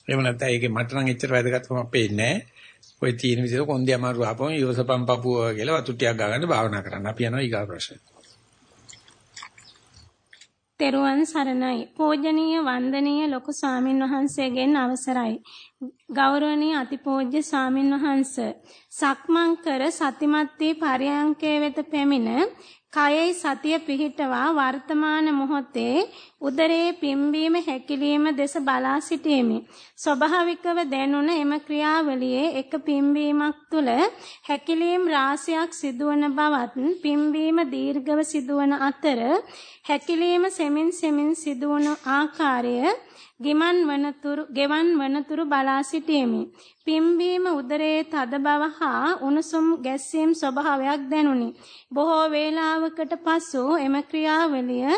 එහෙම නැත්නම් ඒකේ මට නම් එච්චර වැදගත්කමක් පේන්නේ නැහැ. ඔය තියෙන විදිහට කොන්දේ අමාරු ආපම යෝසපම් පපුව කියලා වතු ටිකක් ගාගන්න භාවනා කරන්න. අපි යනවා ඊගා ප්‍රශ්නේ. තෙරුවන් සරණයි. පූජනීය වන්දනීය ලොකු ස්වාමින් වහන්සේගෙන් අවසරයි. ගෞරවනීය අතිපූජ්‍ය ස්වාමින් වහන්ස සක්මන් කර සතිමත් වී පරයන්කේ වෙත පැමිණ කයෙහි සතිය පිහිටවා වර්තමාන මොහොතේ උදරයේ පිම්බීම හැකිලිම දෙස බලා සිටීමි. ස්වභාවිකව දැනුණ එම ක්‍රියාවලියේ එක පිම්බීමක් තුළ හැකිලීම් රාශියක් සිදුවන බවත් පිම්බීම දීර්ඝව සිදුවන අතර හැකිලීම සෙමින් සෙමින් සිදුවන ආකාරය ගිමන් වනතුරු ගෙවන් වනතුරු බලා සිටීමි. පිම්බීම උදරයේ තද බව හා උණුසුම් ගැස්සීම් ස්වභාවයක් දැනුනි. බොහෝ වේලාවකට පසු එම ක්‍රියාවලිය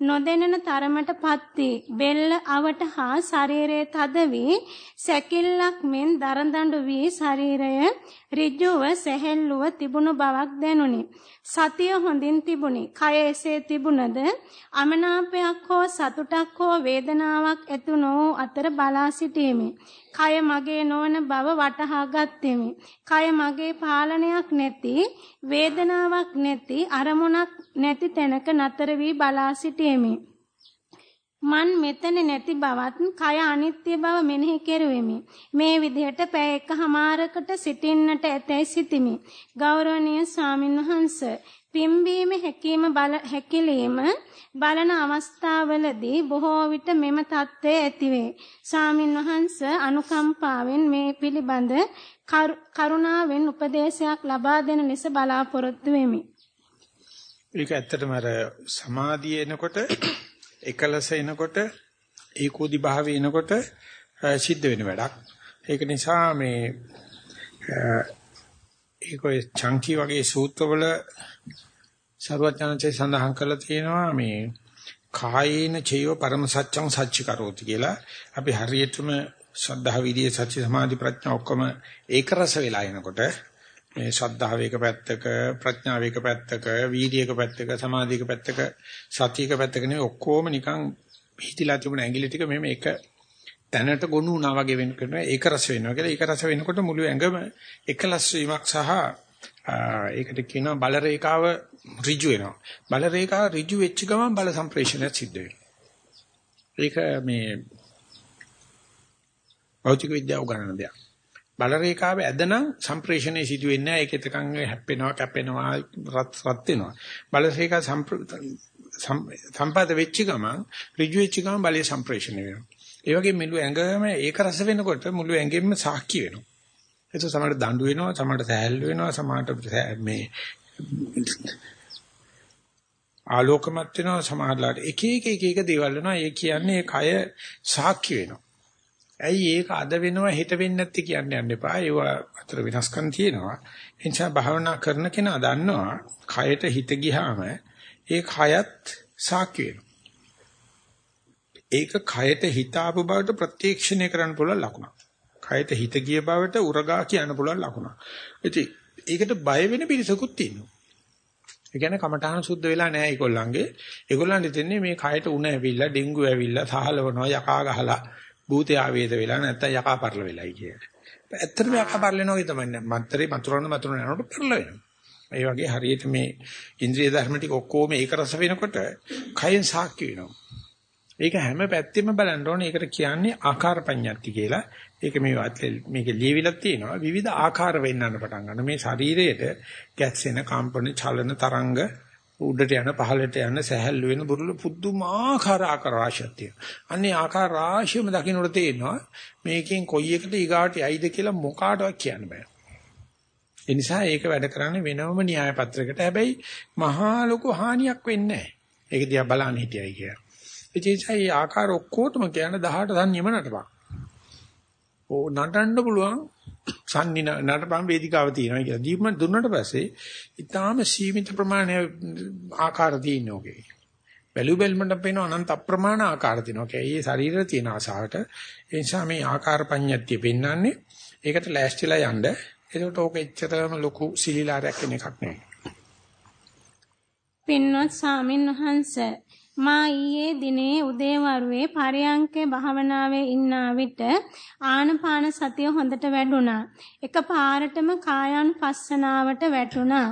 නොදැනෙන තරමට පත්ති බෙල්ල අවට හා ශරීරයේ තද වී සැකිල්ලක් මෙන් දරදඬු වී ශරීරය ඍජුව සැහැල්ලුව තිබුණු බවක් දැනුනි. සතිය හොඳින් තිබුණි. කය එසේ තිබුණද අමනාපයක් හෝ සතුටක් හෝ වේදනාවක් ඇතු නො අතර බලා සිටීමේ. කය මගේ නොවන බව වටහා ගත්ෙමි. කය මගේ පාලනයක් නැති, වේදනාවක් නැති, අරමුණක් නැති තැනක නතර වී බලා සිටියෙමි. මන් මෙතන නැති බවත් කය අනිත්‍ය බව මෙනෙහි කෙරුවෙමි. මේ විදිහට පැය එකහමාරකට සිටින්නට ඇතැයි සිටිමි. ගෞරවනීය ස්වාමින්වහන්ස පිම්බීම හැකීම බල හැකිලීම බලන අවස්ථාවලදී බොහෝ විට මෙම தත්ත්වය ඇතිවේ. ස්වාමින්වහන්ස අනුකම්පාවෙන් මේ පිළිබඳ කරුණාවෙන් උපදේශයක් ලබා දෙන ලෙස බලාපොරොත්තු වෙමි. ඒක ඇත්තටම අර සමාධිය එනකොට *coughs* එකලස එනකොට ඒකෝදි භාවය එනකොට සිද්ධ වෙන වැඩක්. ඒක නිසා මේ ඒක ඔය චංකි වගේ සූත්‍රවල සර්වඥාන්සේ සඳහන් කරලා තියෙනවා මේ කායේන චේව පරම සත්‍යං සච්ච කරෝති කියලා. අපි හරියටම ශ්‍රද්ධා විදියේ සත්‍ය සමාධි ප්‍රඥා ඔක්කොම ඒක රස වෙලා එනකොට මේ ශ්‍රද්ධාව එක පැත්තක ප්‍රඥාව එක පැත්තක වීර්ය එක පැත්තක සමාධි එක පැත්තක සතිය එක පැත්තක නෙවෙයි ඔක්කොම නිකන් හිතිලා තිබුණ ඇඟිලි ටික මෙහෙම එක තැනට ගොනු වුණා වගේ වෙන කරනවා ඒක රස වෙනවා කියලා ඒක රස වෙනකොට මුළු ඇඟම එකලස් වීමක් සහ ඒකට කියනවා බල රේඛාව ඍජු වෙනවා බල රේඛාව ඍජු වෙච්ච ගමන් බල සම්ප්‍රේෂණය සිද්ධ වෙනවා ඒක මේ භෞතික විද්‍යාව උගන්වන දෙයක් බල රේඛාව ඇදනම් සම්ප්‍රේෂණය සිදු වෙන්නේ නැහැ. ඒක එතකන් හැප්පෙනවා, කැපෙනවා, රත් රත් වෙනවා. බල රේඛා සම්පාද වෙච්ච ගමන්, ඍජු වෙච්ච ගමන් බලය සම්ප්‍රේෂණය වෙනවා. ඒ වගේ මුළු ඇඟම ඒක රස වෙනකොට මුළු ඇඟෙම සාක්ෂි වෙනවා. ඒක සමහරට දඬු වෙනවා, සමහරට සෑහළු වෙනවා, සමහරට මේ ආලෝකමත් වෙනවා, සමහරලාට එක එක එක එක දේවල් වෙනවා. ඒ කියන්නේ කය සාක්ෂි වෙනවා. ඇයි ඒක අද වෙනවා හෙට වෙන්නේ නැත්තේ කියන්න යන්න එපා. ඒව අතර වෙනස්කම් තියෙනවා. ඒ නිසා භාවනා කරන කෙනා දන්නවා කයට හිත ගියාම ඒ කයත් සාක්ෂි වෙනවා. ඒක කයට හිත ආපු බවට ප්‍රත්‍යක්ෂණය කරන්න පුළුවන් ලකුණක්. කයට හිත ගිය බවට උරගා කියන්න පුළුවන් ලකුණක්. ඉතින් ඒකට බය වෙන පිරිසකුත් තියෙනවා. ඒ කියන්නේ කමඨාන සුද්ධ වෙලා නැහැ ඒගොල්ලන්ගේ. ඒගොල්ලන් හිතන්නේ මේ කයට උණ ඇවිල්ලා, ඩෙන්ගු ඇවිල්ලා, සහලවනවා, යකා ගහලා භූතය ආවේද වෙලා නැත්තම් යකා පරල වෙලයි කියන්නේ. ඇත්තටම යකා පරලනවා වගේ තමයි. මන්තරේ මතුරන මතුරන යනකොට පරල වෙනවා. ඒ වගේ හරියට මේ ඉන්ද්‍රිය ධර්ම ටික ඔක්කොම ඒක රස වෙනකොට කයෙන් සාක්ෂි වෙනවා. ඒක හැම පැත්තෙම බලන්න ඕනේ. ඒකට කියන්නේ ආකාර පඤ්ඤාති කියලා. ඒක මේ මේක ලියවිලා තියෙනවා. විවිධ ආකාර වෙන්නන්න පටන් ගන්න. මේ ශරීරයේට ගැස්සෙන කම්පන චලන තරංග උඩට යන පහළට යන සැහැල්ලු වෙන බුරුළු පුදුමාකාර ආකාර රාශියක් තියෙනවා. අන්නේ ආකාර රාශියම දකින්නට තේනවා මේකෙන් කොයි එකට ඊගාට යයිද කියලා මොකාටවත් කියන්න බෑ. ඒ නිසා ඒක වැඩ කරන්නේ වෙනම න්‍යාය පත්‍රයකට. හැබැයි මහා ලොකු හානියක් වෙන්නේ නැහැ. ඒක දිහා බලන්න හිටියයි කියලා. ඒ නිසා මේ ආකාර ඔක්කොටම කියන 18 සංයම නටපන්. ඕ නටන්න පුළුවන් සම්නි නටපම් වේදිකාව තියෙනවා කියලා. දීපම දුන්නට පස්සේ ඊටාම සීමිත ප්‍රමාණය ආකාර තියෙන ඔකේ. බැලු බැලමට පේන අනන්ත අප්‍රමාණ ආකාර තියෙනවා. ඒ ඒ ශරීරයේ තියෙන ආසාවට ඒ නිසා මේ ආකාර පඤ්ඤත්තිය පෙන්වන්නේ ඒකට ලෑස්තිලා යන්න. ඒකට ඕක එච්චරම ලොකු සිලිලාරයක් වෙන එකක් නෙවෙයි. පින්වත් සාමින් වහන්සේ මා ඊයේ දිනේ උදේවරුේ පරයන්කේ භාවනාවේ ඉන්නා විට ආනපාන සතිය හොඳට වැඩුණා. එක පාරටම කායන් පස්සනාවට වැටුණා.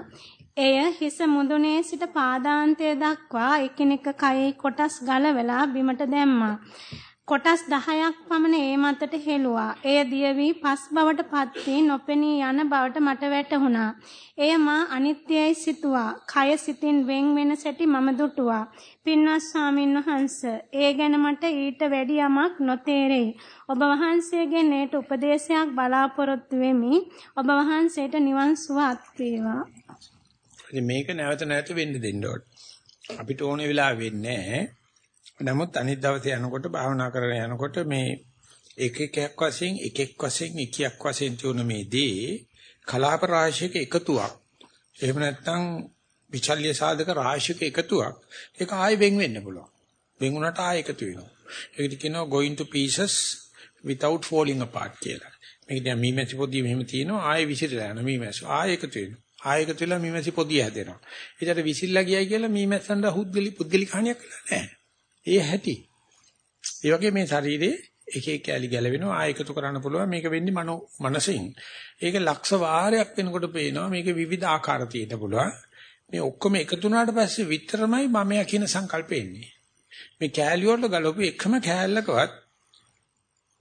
එය හිස මුදුනේ සිට පාදාන්තය දක්වා එකිනෙක කයේ කොටස් ගලවලා බිමට දැම්මා. කොටස් 10ක් පමණ ඒ මතට හෙළුවා. එය දිය වී පස් බවට පත් වී නොපෙනී යන බවට මට වැටහුණා. එය මා අනිත්‍යයි සිතුවා. කය සිතින් වෙන් වෙන සැටි මම දුටුවා. පින්වත් ස්වාමීන් වහන්ස, ඒ ගැන මට ඊට වැඩි යමක් නොතේරෙයි. ඔබ වහන්සේගෙන් ඒට උපදේශයක් බලාපොරොත්තු වෙමි. ඔබ වහන්සේට නිවන් සුව අත් වේවා. මේක නැවත නැවත වෙන්න දෙන්න ඕනේ. අපිට ඕනේ වෙලාව වෙන්නේ නැහැ. නමුත් අනිත් දවසේ යනකොට භාවනා කරගෙන යනකොට මේ එක එකක් වශයෙන් එක එක් වශයෙන් එකියක් වශයෙන් තුන මේ දේ කලාප රාශියක එකතුවක්. එහෙම නැත්නම් විචල්්‍ය සාධක රාශියක එකතුවක්. ඒක ආයෙ වෙන් වෙන්න පුළුවන්. වෙන් වුණාට ආයෙ එකතු වෙනවා. ඒකට කියනවා going to pieces without falling apart කියලා. මේක දැන් මීමැසි පොදිය මෙහෙම තියෙනවා ආයෙ විසිරලා යනවා මීමැසි. ආයෙ එකතු වෙනවා. ආයෙ එකතු වෙලා මීමැසි පොදිය හැදෙනවා. ඒකට විසිරලා ගියයි කියලා මීමැස්සන්ට හුද්ගලි පුද්ගලික හානියක් වෙලා නැහැ. ඒ හැටි. ඒ වගේ මේ ශරීරේ එක එක කැලි ගැලවෙනවා ආයකතු කරන්න පුළුවන්. මේක වෙන්නේ මනෝ මනසින්. ඒක ලක්ෂ වාරයක් වෙනකොට පේනවා. මේක විවිධ ආකාර තියෙන්න පුළුවන්. මේ ඔක්කොම එකතු වුණාට පස්සේ විතරමයි මමයා කියන සංකල්පය එන්නේ. මේ කැලි වල ගලපු එකම කැලලකවත්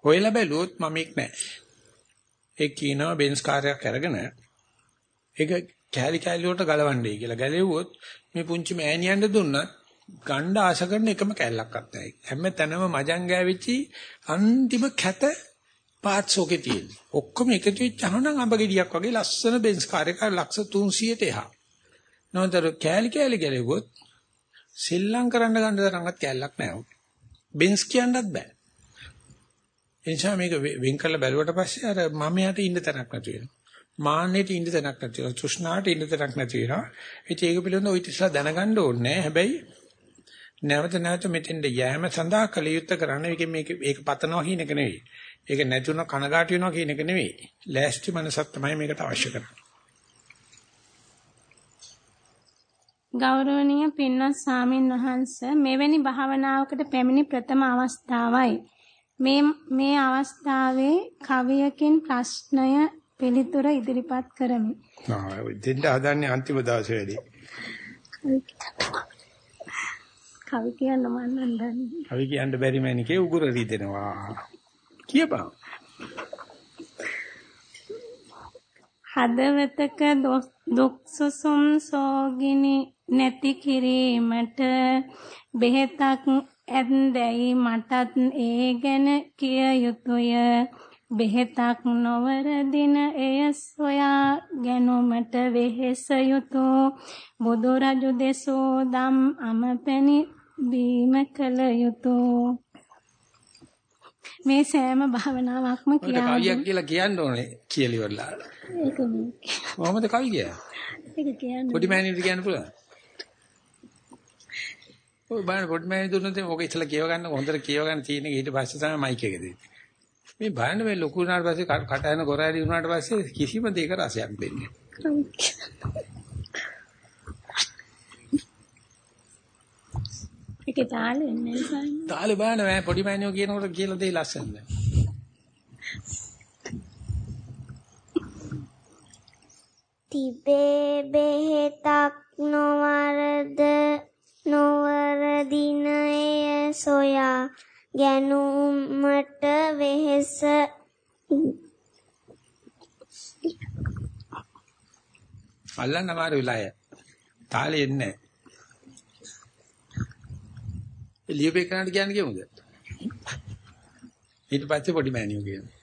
හොයලා බැලුවොත් මමෙක් නැහැ ඒ කියනවා බෙන්ස් කාර්යයක් අරගෙන ඒක කැලි කැලි වලට ගලවන්නයි කියලා. ගැලෙව්වොත් මේ පුංචි මෑණියන්ට දුන්නත් ගණ්ඩ ආශ කරන එකම කැලලක්වත් නැහැ. හැම තැනම මජං ගෑවිච්චි අන්තිම කැත පාර්ට්ස් ඔකේ තියෙන්නේ. ඔක්කොම එකතු වෙච්චහම අඹ ගෙඩියක් වගේ ලස්සන බෙන්ස් කාර් එකක් ලක්ෂ 300ට එහා. නෝතර කැලි කැලි ගැලෙව්වොත් සෙල්ලම් කරන්න ගන්න තරම්වත් කැලලක් නැහැ. බෙන්ස් කියන්නත් බෑ. එනිසා මේක වෙන් කරලා බැලුවට පස්සේ අර මම යට ඉන්න තැනක් නැති වෙනවා. මාන්නෙට ඉන්න තැනක් නැති වෙනවා. තෘෂ්ණාට ඉන්න තැනක් නැති වෙනවා. ඉතින් ඒක පිළිබඳව ඔය ඉතිස්ලා දැනගන්න ඕනේ. හැබැයි නැවත නැවත මෙතෙන්ද යෑම සඳහා කල යුත්තේ කරන්න මේක මේක ඒක පතනවා කියන එක නෙවෙයි. ඒක නැතුණ කනගාටු වෙනවා කියන එක නෙවෙයි. ලෑස්ති මනසක් තමයි මේකට අවශ්‍ය කරන්නේ. ගෞරවනීය පින්වත් ස්වාමින් වහන්සේ මෙවැනි භාවනාවකට පැමිණි ප්‍රථම අවස්ථාවයි. මේ මේ අවස්ථාවේ කවියකින් ප්‍රශ්නය පිළිතුර ඉදිරිපත් කරමි. ආ දෙන්න හදන්නේ අන්තිම දවසේ වැඩි. කවි කියන්න මම දන්නේ. කවි කියන්න බැරි මැනිකේ උගුර රිදෙනවා. කියපන්. හදවතක දුක් සුසුම් සෝගිනි නැති කිරීමට බෙහෙතක් ඇන්දැයි මටත් ඒ ගැන කිය යුතුය බෙහෙතක් නොවර දින එය සොයා ගැනුමට වෙහෙස යුතු බුදුරජු දෙසෝ දම් අමපැනි බීම කළ යුතු. මේ සෑම භාවනාවක්ම කියන්නේ කවියක් කියලා කියන්න ඕනේ කියලිවලා ඒක මේ කොහොමද කවි කියන්නේ? ඒක කියන්නේ පොඩි මෑණිට කියන්න පුළුවන් ඔය බලන්න පොඩි මෑණි දුන්නොත් ඕක ඉතලා කියව ගන්න හොඳට කියව ගන්න තියෙන එක ඊට පස්සේ තමයි මයික් එක දෙන්නේ. මේ බලන්න මේ ලොකු වුණාට පස්සේ කට යන ගොරාරි වුණාට පස්සේ කිසිම දෙයක රසයක් දෙන්නේ ඒකේ තාලෙ නැහැ තාලේ බලන්න මම පොඩි මෑණියෝ කියනකොට කියලා දෙයි ලස්සනද තිබේ බෙහෙතක් නොවරද නොවර දිනය සොයා ගැනුමට වෙහෙස. අල්ලන්න අමාරු වෙලාය. තාලේ එන්නේ නැහැ. ලියුපේ කනට කියන්නේ කියමුද? ඊට පස්සේ පොඩි මෑණියෝ කියනවා.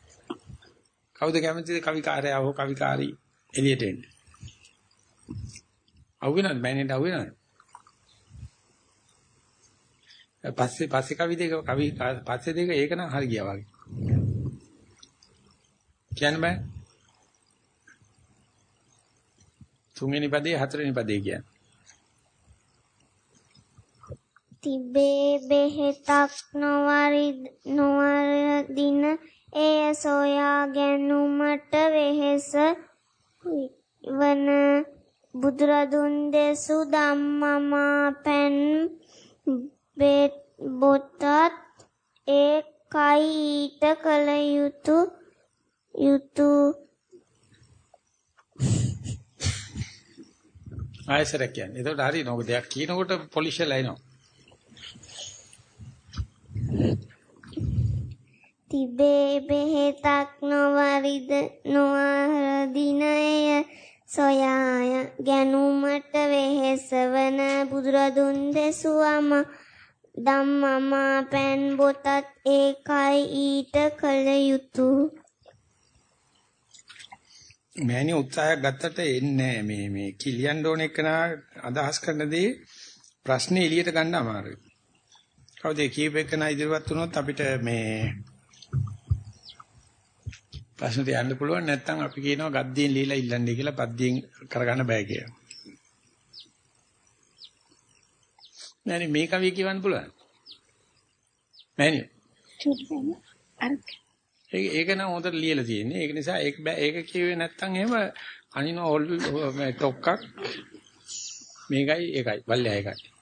කවුද කැමතිද කවිකාරයා හෝ කවිකාරී එළියට එන්න? අහුවෙනවද මෑණියට අහුවෙනවද? පස්සේ පස්සේ කවි දෙක කවි පස්සේ දෙක ඒක නම් හරි ගියා වගේ. කියන්න බෑ. තුන්වෙනි පදේ හතරවෙනි පදේ කියන්නේ. තිබේ බෙහෙතක් නොවරි නොවර දින එය සොයා ගැනුමට වෙහෙස වන බුදුරදුන් දෙසු ධම්මමා පෙන් බොතත් ඒකයි ඊට කල යුතු යුතු ආයසරක් කියන්නේ. ඒකට හරි නෝක දෙයක් කියනකොට පොලිෂලා එනවා. තිබේ බෙහෙතක් නොවරිද නොවර දිනය සොයාය ගැනුමට වෙහෙස වන බුදුරදුන් දෙසුවම ධම්මමා පෑන් බොතත් ඒකයි ඊට කළ යුතු මෑණි උත්සාහයක් ගත්තට එන්නේ මේ මේ කිලියන්න ඕන එක අදහස් කරන දේ ප්‍රශ්නේ එළියට ගන්න අමාරුයි. කවුද කීප එකන ඉදිරියවත් වුණොත් අපිට මේ ප්‍රශ්න තියන්න පුළුවන් නැත්නම් අපි කියනවා ගද්දියෙන් ලීලා ඉල්ලන්නේ කියලා පද්දියෙන් කරගන්න බෑ කියලා. නෑනේ මේ කවිය කියවන්න පුළුවන්. නෑනේ. ඒක ඒක නම් හොඳට ලියලා තියෙන්නේ. ඒක නිසා ඒක ඒක කියුවේ නැත්නම් එහෙම අනින හොල් ටොක්ක්ක් මේකයි ඒකයි වල්ලෑ ඒකයි.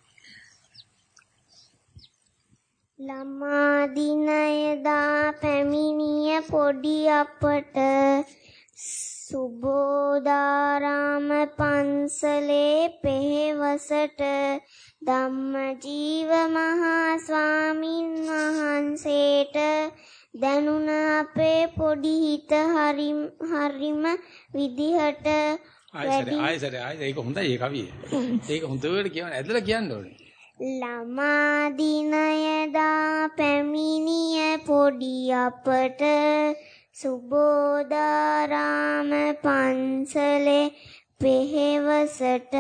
ළමා දිනයදා පැමිණිය පොඩි අපට සුබෝදාරාම පන්සලේ පෙහෙවසට ධම්මජීව මහා ස්වාමින් වහන්සේට දැනුණ අපේ පොඩි හිත හරිම හරිම විදිහට ආයෙසර ආයෙසර ආයෙ ඒක හොඳයි ඒ කවිය. ඒක හොඳට කියවන ඇදලා කියන්න ඕනේ. ළමා දිනයදා පැමිණිය පොඩි අපට සුබෝදාරාම පන්සලේ පෙහෙවසට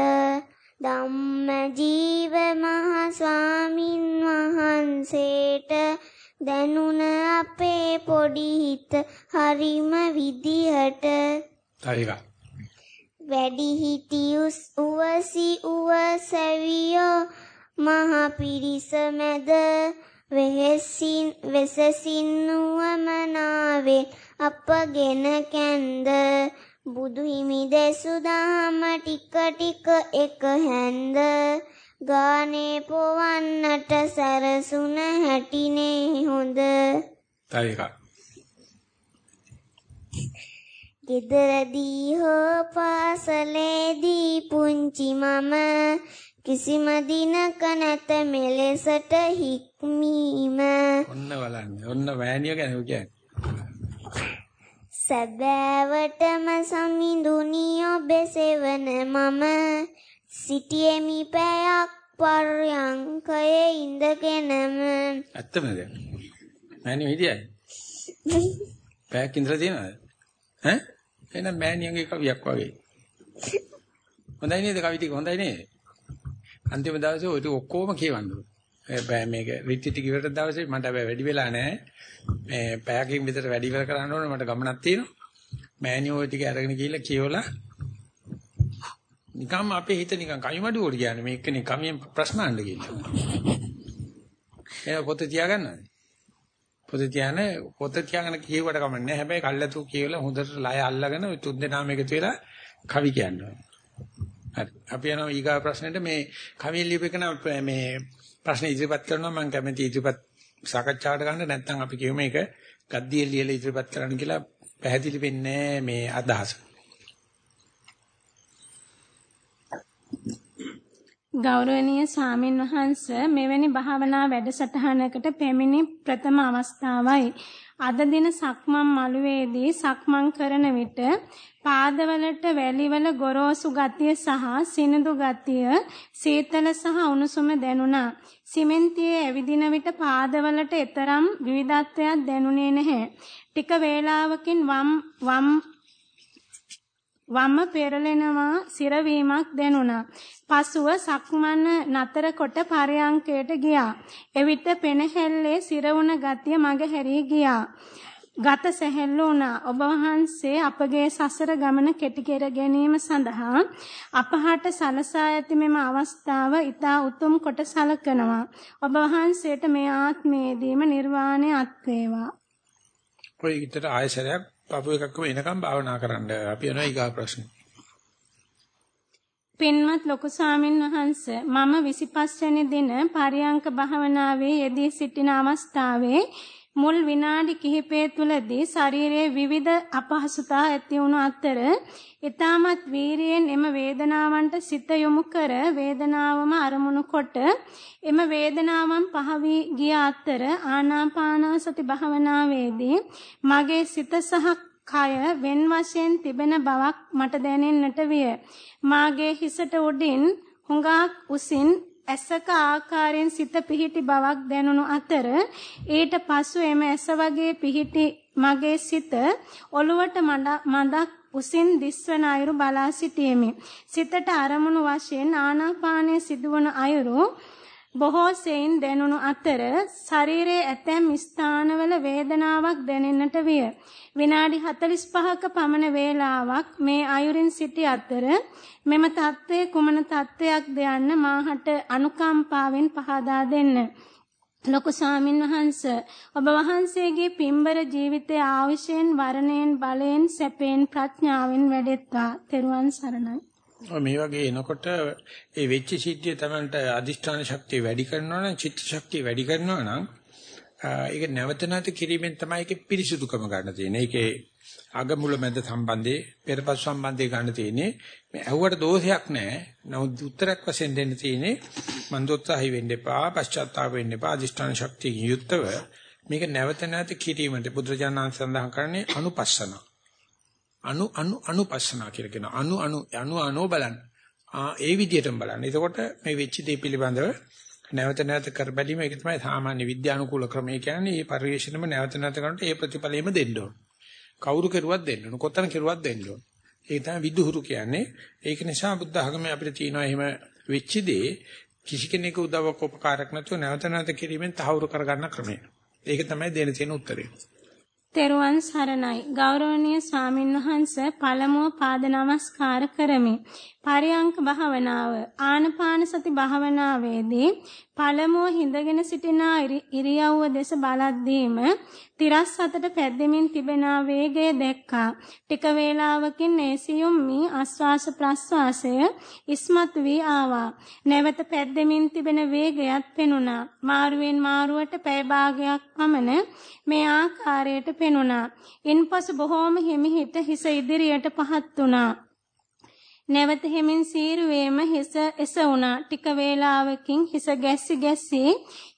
ධම්මජීව මහ ස්වාමින් වහන්සේට දැනුණ අපේ පොඩි හිත හරිම විදිහට එකක්. වැඩි හිටියුස් උවසි උවසැවියෝ මහ පිරිස මැද වෙහෙසින් වෙසසින් නුවමනාවෙන් අපගෙන කැන්ද බුදු හිමි දෙසු දහම ටික ටික එක හැන්ද ගානේ පොවන්නට සැරසුන හැටිනේ හොඳ තව එකක්. ගෙදරදී හෝ පාසලේදී පුංචි මම කිසිම දිනක නැත මෙලෙසට හික්මීම ඔන්න බලන්න. ඔන්න වෑනිය ගැන කියන්නේ. සැබෑවටම සමිඳුනි ඔබේ සෙවන මම සිටියෙමි පැයක් පර්යංකයේ ඉඳගෙනම ඇත්තමද? මෑනියෝ හිටියයි. පැයක් ඉඳලා තියෙනවද? ඈ? එහෙනම් මෑනියන්ගේ කවියක් වගේ. හොඳයි නේද කවි ටික හොඳයි නේද? අන්තිම දවසේ ඔය ටික ඔක්කොම කියවන්න ඕනේ. හැබැයි මේක රිට්‍රීට් එක ඉවරට දවසේ මට හැබැයි වැඩි වෙලා නැහැ. මේ පැයකින් විතර වැඩි වෙලා කරන්න ඕනේ මට ගමනක් තියෙනවා. මෑනියෝ ටික අරගෙන ගිහිල්ලා කියවලා නිකම්ම අපේ හිත නිකන් කයිමඩුවට කියන්නේ මේකනේ කමියෙන් ප්‍රශ්න අහන්න කියලා. ඒක පොත තියාගන්නවද? පොත තියාන පොත තියාගෙන කියවට කමන්නේ නැහැ. හැබැයි කල්ලාතු කියලා හොඳට ලය අල්ලගෙන ඔය තුන් දෙනාම එකතු වෙලා කවි කියනවා. හරි. අපි යනවා ඊගා ප්‍රශ්නෙට මේ කවිය ලියපෙකන මේ ප්‍රශ්න ඉදිරිපත් කරනවා මම කැමති ඉදිරිපත් සාකච්ඡාවට ගන්න නැත්නම් අපි කියමු මේක ගද්දිය ලියලා ඉදිරිපත් කරන්න කියලා පැහැදිලි වෙන්නේ මේ අදහස. ගෞරවනීය සාමින් වහන්ස මෙවැනි භාවනා වැඩසටහනකට පැමිණි ප්‍රථම අවස්ථාවයි. අද දින සක්මන් මළුවේදී සක්මන් කරන විට පාදවලට වැලිවල ගොරෝසු ගතිය සහ සිනිඳු ගතිය සීතල සහ උණුසුම දැනුණා. සිමෙන්තියේ ඇවිදින විට පාදවලට එතරම් විවිධත්වයක් දැනුනේ නැහැ. ටික වේලාවකින් වම් වම් වම පෙරලෙනවා සිරවීමක් දැනුණා. පසුව සක්මන නතර කොට පරයන්කයට ගියා. එවිට පෙනහැල්ලේ සිරවුණ ගතිය මග හැරී ගියා. ගත සැහැල්ලු වුණා. ඔබ වහන්සේ අපගේ සසර ගමන කෙටි කර ගැනීම සඳහා අපහාට සලසා ඇති මෙම අවස්ථාව ඊතා උතුම් කොට සලකනවා. ඔබ වහන්සේට මේ ආත්මයේදීම නිර්වාණය අත් වේවා. ඔය ඊටට ආයසරයක් පපුව එකක්ම එනකම් භාවනා කරන්න. අපි යනවා ඊගා ප්‍රශ්න. පින්වත් ලොකු ස්වාමින් වහන්ස මම 25 වෙනි දින පරියංක භාවනාවේ යෙදී සිටින අවස්ථාවේ මුල් විනාඩි කිහිපය තුලදී ශරීරයේ විවිධ අපහසුතා ඇති වුණු අතර ඊටමත් වීරියෙන් එම වේදනාවන්ට සිත යොමු කර වේදනාවම අරමුණු කොට එම වේදනාවන් පහ වී ගිය අතර ආනාපානසති භාවනාවේදී මගේ සිත සහ කය වෙන් වශයෙන් තිබෙන බවක් මට දැනෙන්නට විය. මාගේ හිසට උඩින් හුඟක් උසින් ඇසක ආකාරයෙන් සිත පිහිටි බවක් දැනුණු අතර ඊට පසු එම ඇස වගේ පිහිටි මගේ සිත ඔළුවට මඩක් උසින් දිස්වන අයුරු බලා සිටීමේ සිතට අරමුණු වශයෙන් ආනාපානය සිදුවන අයුරු බොහෝ සෙයින් දැනුණු අතර ශරීරයේ ඇතැම් ස්ථානවල වේදනාවක් දැනෙන්නට විය. විනාඩි 45ක පමණ වේලාවක් මේ අයුරින් සිටි අතර මෙම தත්ත්වය කුමන தත්ත්වයක්ද යන්න මාහට අනුකම්පාවෙන් පහදා දෙන්න. ලොකු ස්වාමින් වහන්ස ඔබ වහන්සේගේ පින්බර ජීවිතයේ ආවිෂයෙන් වරණයෙන් බලයෙන් සැපයෙන් ප්‍රඥාවෙන් වැඩෙත්වා. තෙරුවන් සරණයි. මේ වගේ එනකොට ඒ වෙච්ච සිද්ධිය තමයි අදිෂ්ඨාන ශක්තිය වැඩි කරනවා නම් චිත්ත ශක්තිය වැඩි කරනවා නම් ඒක නැවත නැවත කිරීමෙන් තමයි ඒකේ පිරිසුදුකම ගන්න තියෙන්නේ. ඒකේ අගමුල මැද සම්බන්ධේ පෙරපස් සම්බන්ධේ ගන්න තියෙන්නේ. මේ ඇහුවට දෝෂයක් නැහැ. නමුත් උත්තරයක් වශයෙන් දෙන්න තියෙන්නේ මන්දෝත්සාහි වෙන්න එපා, පශ්චාත්තාප වෙන්න එපා, අදිෂ්ඨාන ශක්තිය යුක්තව මේක නැවත නැවත කිරීමට බුදුරජාණන් සඳහන් කරන්නේ අනුපස්සන. අනු අනු අනුපස්සන කියලා කියනවා. අනු අනු අනු අනෝ බලන්න. ආ ඒ විදිහටම බලන්න. එතකොට මේ වෙච්ච දේ පිළිබඳව නැවත නැවත කර බැලීම ඒක තමයි සාමාන්‍ය විද්‍යානුකූල ක්‍රමය කියන්නේ. මේ පරිශ්‍රණයම නැවත නැවත කරනකොට ඒ ප්‍රතිඵලෙම දෙන්න ඕන. කවුරු කෙරුවත් දෙන්න ඕන. කොතන කෙරුවත් දෙන්න ඕන. ඒක තමයි විදුහුරු කියන්නේ. ඒක නිසා බුද්ධ ධර්මයේ අපිට තියෙනවා එහෙම වෙච්ච දේ කිසි කෙනෙකු උදව්වක් උපකාරයක් නැතුව නැවත නැවත කිරීමෙන් තහවුරු කරගන්න ක්‍රමය. ඒක තමයි දෙන්න තියෙන උත්තරේ. තෙරුවන් සරණයි ගෞරවනීය ස්වාමින්වහන්ස පළමුව පාද නමස්කාර කරමි. පරියංක භාවනාව ආනපාන සති භාවනාවේදී පළමුව හිඳගෙන සිටින ඉරියව්ව දෙස බලද්දීම තිරස් අතට පැද්දෙමින් තිබෙන වේගය දැක්කා. ටික වේලාවකින් ඒසියුම් මී ආස්වාස ප්‍රස්වාසය ඉස්මතු වී ආවා. නැවත පැද්දෙමින් තිබෙන වේගයත් පෙනුණා. මාරුවෙන් මාරුවට පැය භාගයක් පමණ මේ ආකාරයට පෙනුණා. ඉන්පසු බොහෝම හිමිහිට හිස ඉදිරියට පහත් වුණා. නැවත හිමින් සීරුවේම හිස එස වුණා. ටික වේලාවකින් හිස ගැස්සි ගැස්සි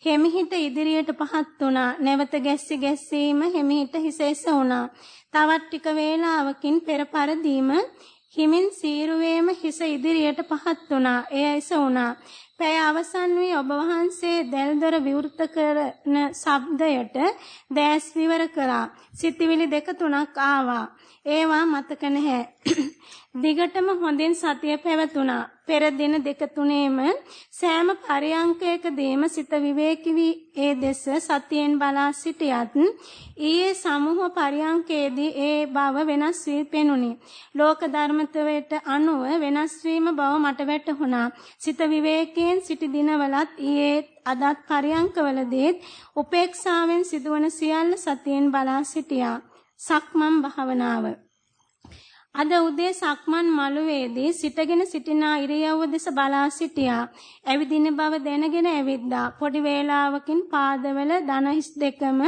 හිමිහිට ඉදිරියට පහත් වුණා. නැවත ගැස්සි ගැස්සීම හිමිහිට හිස එස වුණා. තවත් ටික වේලාවකින් පෙර පරදීම හිමින් සීරුවේම හිස ඉදිරියට පහත් වුණා. එය එස වුණා. පැය අවසන් වී ඔබ වහන්සේ දැල්දොර විවෘත කරන ශබ්දයට දැස් විවර කළා. සිතිවිලි දෙක තුනක් ආවා. ඒවා මතක නැහැ. *clears throat* දිගටම හොඳින් සතිය පැවතුණා. පෙර දින දෙක තුනේම සෑම පරියංකයකදීම සිත විවේකී වී ඒ දෙස සතියෙන් බලා සිටියත් ඊයේ සමුහ පරියංකයේදී ඒ බව වෙනස් වී පෙනුනි. ලෝක ධර්මත්වයට අනුව වෙනස් වීම බව මට වැටහුණා. සිත විවේකයෙන් සිටි දිනවලත් ඊයේ අදත් පරියංකවලදී උපේක්ෂාවෙන් සිදුවන සියල්ල සතියෙන් බලා සිටියා. සක්මන් භාවනාව අද උදේ සක්මන් මළුවේදී සිටගෙන සිටින ඉරියව්ව දෙස බලා සිටියා. ඇවිදින බව දැනගෙන ඇවිද්දා. පොඩි වේලාවකින් පාදවල දන හිස් දෙකම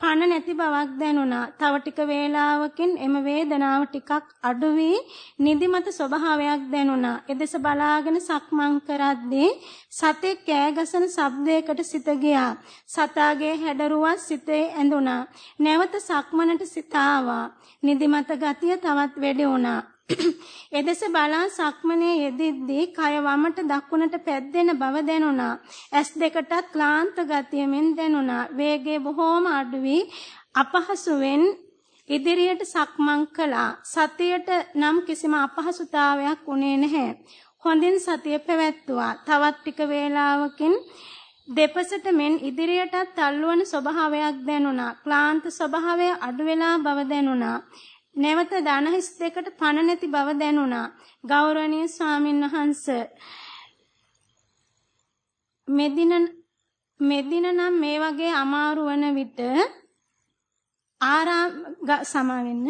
පණ නැති බවක් දැනුණා. තව ටික වේලාවකින් එම වේදනාව ටිකක් අඩු වී නිදිමත ස්වභාවයක් දැනුණා. එදෙස බලාගෙන සක්මන් කරද්දී සතේ කෑගසන ශබ්දයකට සිත ගියා. සතාගේ හැඩරුවක් සිතේ ඇඳුණා. නැවත සක්මනට සිත ආවා. නිදිමත ගතිය තවත් වැඩි වුණා. *coughs* එදෙස බලා සක්මනේ යෙදිද්දී කය වමට දකුණට පැද්දෙන බව දැනුණා. ඇස් දෙකටත් ක්ලාන්ත ගතියමින් දැනුණා. වේගය බොහෝම අඩු වී අපහසුවෙන් ඉදිරියට සක්මන් කළා. සතියට නම් කිසිම අපහසුතාවයක් උනේ නැහැ. හොඳින් සතිය පැවැත්තුවා. තවත් ටික වේලාවකින් දෙපසට මෙන් ඉදිරියටත් තල්ලුවන ස්වභාවයක් දැනුණා. ක්ලාන්ත ස්වභාවය අඩු වෙලා බව දැනුණා. නැවත ධනහිස් දෙකට පණ නැති බව දැනුණා. ගෞරවනීය ස්වාමින් වහන්සේ මෙදින මෙදින නම් මේ වගේ අමාරු වන විට ආරාම සමාවෙන්න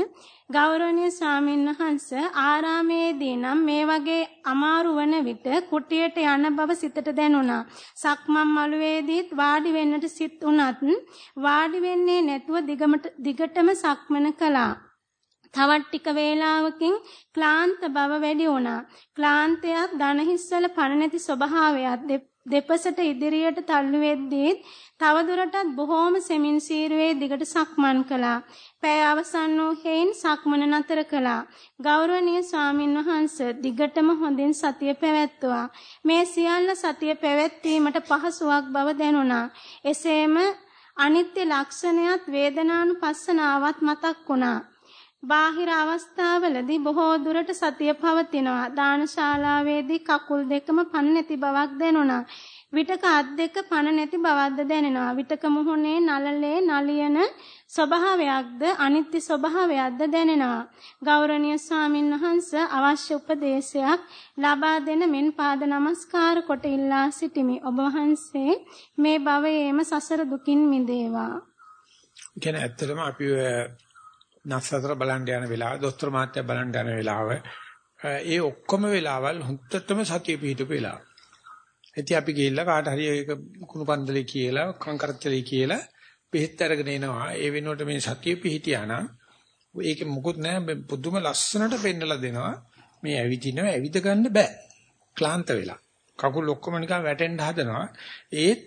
ගෞරවනීය ස්වාමින් වහන්සේ ආරාමේදී නම් මේ වගේ අමාරු වන විට කුටියට යන බව සිතට දැනුණා. සක්මන් මළුවේදීත් වාඩි වෙන්නට සිත් උනත් වාඩි වෙන්නේ නැතුව දිගටම සක්මන කළා. තවත් ටික වේලාවකින් ක්ලාන්ත බව වැඩි වුණා. ක්ලාන්තයත් ධනහිස්සල පණ නැති ස්වභාවයත් දෙපසට ඉදිරියට තල්ලු වෙද්දී තවදුරටත් බොහෝම සෙමින් සීරුවේ දිගට සක්මන් කළා. පැය අවසන් වූ හේයින් සක්මන නතර කළා. ගෞරවනීය ස්වාමින් වහන්සේ දිගටම හොඳින් සතිය පැවැත්තුවා. මේ සියල්ල සතිය පැවැත්වීමට පහසුවක් බව දැනුණා. එසේම අනිත්‍ය ලක්ෂණයත් වේදනානුපස්සනාවත් මතක් වුණා. බාහිර අවස්ථාවලදී බොහෝ දුරට සතිය පවතිනවා. දානශාලාවේදී කකුල් දෙකම පණ නැති බවක් දැනුණා. විටක අත් දෙක පණ නැති බවක්ද දැනෙනවා. විටක මුහුණේ නලලේ නලියන ස්වභාවයක්ද අනිත්‍ය ස්වභාවයක්ද දැනෙනවා. ගෞරවනීය ස්වාමින් වහන්සේ අවශ්‍ය උපදේශයක් ලබා දෙන මෙන් පාද නමස්කාර කොට ඉල්ලා සිටිමි. ඔබ වහන්සේ මේ භවයේම සසර දුකින් මිදේවා. කියන්නේ ඇත්තටම අපි නස්සතර බලන්න යන වෙලාව, දොස්තර මාත්‍ය බලන්න යන වෙලාව, ඒ ඔක්කොම වෙලාවල් හුත්තටම සතිය පිහිටපු වෙලාව. ඉතින් අපි ගිහිල්ලා කාට හරි ඒක කුණු පන්දලේ කියලා, කංකරච්චලේ කියලා බෙහෙත් අරගෙන එනවා. ඒ වෙනුවට මේ සතිය පිහිටියා නම් ඒකේ මොකුත් නැහැ පුදුම ලස්සනට පෙන්නලා දෙනවා. මේ ඇවිදිනව ඇවිද ගන්න බෑ. ක්ලාන්ත වෙලා. කකුල් ඔක්කොම නිකන් වැටෙන්න හදනවා. ඒත්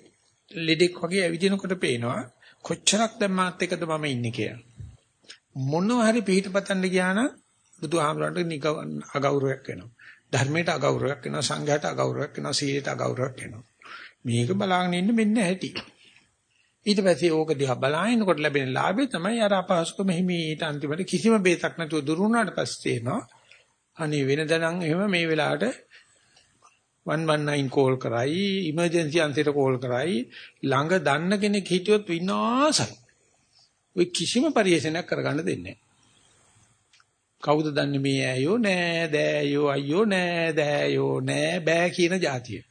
ලෙඩෙක් වගේ ඇවිදිනකොට පේනවා කොච්චරක් දැන් මාත් එක්කද මම ඉන්නේ කියලා. මොනවා හරි පිටපතන්න ගියා නම් බුදුහාමරන්ට නික අගෞරවයක් වෙනවා. ධර්මයට අගෞරවයක් වෙනවා සංඝයාට අගෞරවයක් වෙනවා සීලයට අගෞරවයක් වෙනවා. මේක බලාගෙන ඉන්න මෙන්න ඇති. ඊට පස්සේ ඕක දිහා බලාගෙනකොට ලැබෙන ලාභය තමයි අර අපහසුකම හිමීට අන්තිමට කිසිම බේතක් නැතුව දුරු වුණාට පස්සේ එනවා. අනේ වෙනදනම් එහෙම මේ වෙලාවට 119 කෝල් කරයි ඉමර්ජන්සි අන්තිට කෝල් කරයි ළඟ දන්න කෙනෙක් හිටියොත් විනාශයි. ඔය කිසිම පරිේශනයක් කරගන්න දෙන්නේ නැහැ. කවුද දන්නේ මේ ඇයෝ නෑ දෑයෝ අයියෝ නෑ දෑයෝ නෑ බෑ කියන જાතිය.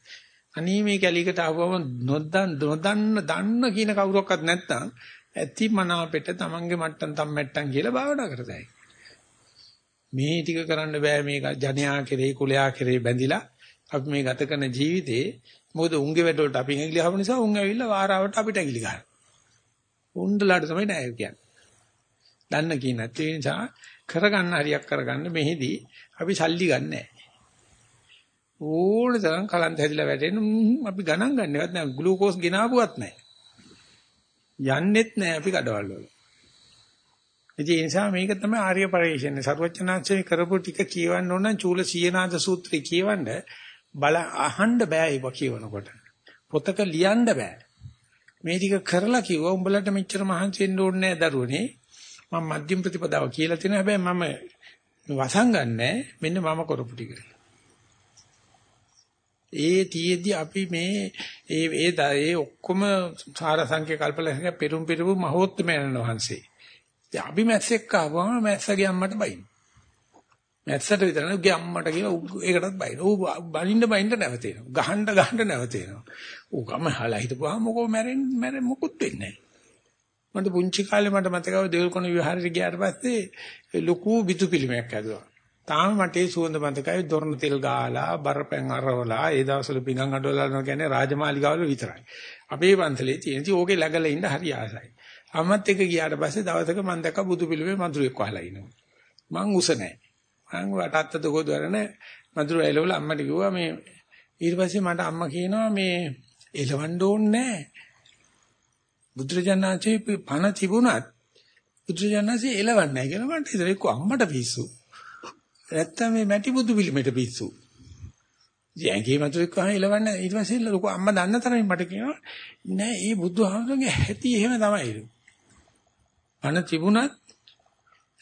අනී මේ කැලිකට ආවම නොදන්න නොදන්න දන්න කියන කවුරක්වත් නැත්තම් ඇති මනාපෙට තමන්ගේ මට්ටම් තම්මැට්ටම් කියලා භාවනා කරතයි. මේ ටික කරන්න බෑ මේ ජනයා කෙරේ කුලයා කෙරේ බැඳිලා අපි මේ ගත කරන ජීවිතේ මොකද උන්ගේ වැඩවලට අපි ඇඟිලි හපන නිසා උන් ඇවිල්ලා වාරාවට අපිට ඇඟිලි ගන්නවා. උන්දලාට තමයි නෑ කියන්නේ. දන්න කියන ඒ නිසා කරගන්න හරියක් කරගන්න මෙහිදී අපි සල්ලි ගන්නෑ. ඕන තරම් කලන්ත හැදිලා වැටෙන අපි ගණන් ගන්නවත් නෑ ග්ලූකෝස් ගෙනාවුවත් නෑ. යන්නෙත් නෑ අපි කඩවල වල. ඒ නිසා මේක තමයි ආර්ය පරිශ්‍රණය. සර්වචනාංශේ කරපු ටික කියවන්න ඕන නම් චූල සීනාද සූත්‍රය කියවන්න බල අහන්න බෑ ඒක කියවනකොට. පොතක ලියන්න බෑ. මේ ටික කරලා කිව්වා උඹලට මෙච්චර මහන්සි වෙන්න ඕනේ නෑ දරුවනේ. මම මධ්‍යම ප්‍රතිපදාව කියලා තියෙනවා හැබැයි මම වසංගන්නේ මෙන්න මම කරපු ටික. ඒ තියේදී අපි මේ ඒ ඒ ඒ ඔක්කොම සාර සංඛ්‍ය කල්පලක පෙරුම් පෙරුම් මහෝත්තමයන් වහන්සේ. ඉතින් අපි මැස්සෙක් ආවම මැස්සගේ අම්මට බයින්. මැස්සට විතර නෙවෙයි ගේ අම්මට කියලා ඒකටත් බයින්. ඌ බලින්න බයින්න නැවතේනවා. ගහන්න ගහන්න නැවතේනවා. ඌ ගම හලා හිටපුවාම මොකෝ මැරෙන්නේ මැරෙ මොකුත් වෙන්නේ නැහැ. මට පුංචි කාලේ මට මතකව දෙවල්කොණ විහාරෙට ගියාට පස්සේ ලොකු බිතු පිළිමයක් හැදුවා. තාම මට ඒ සුවඳ මතකයි දොරණ තෙල් ගාලා බරපැන් අරවලා ඒ දවස්වල පිඟන් අඩවලා යනවා කියන්නේ රාජමාලිගාවල විතරයි. අපේ පන්සලේ තියෙන ඉතින් ඕකේ läගලා ඉන්න හරි ආසයි. අම්මත් එක්ක ගියාට පස්සේ දවසක මම දැක්ක බුදු පිළිමේ මඳුරෙක් වහලා ඉනවා. මං උස නැහැ. මං වටත්ත දොගොදරන මඳුර එලවල අම්මට කිව්වා මේ ඊට පස්සේ මට අම්මා කියනවා මේ එලවන්න ඕනේ නැහැ. බුදුරජාණන්සේ පණ තිබුණත් බුදුරජාණන්සේ එලවන්නේ නැහැ කියලා මට හිතෙන්නේ කො අම්මට පිස්සු. නැත්තම් මේ මැටි බුදු පිළිමෙට පිස්සු. ජයන්ගේ මතුෙක් වහම එලවන්නේ ඊට පස්සේ ලොකු අම්මා දන්න තරමින් මට කියනවා නෑ ඒ බුදුහාමුදුරගේ හැටි එහෙම තමයි. පණ තිබුණත්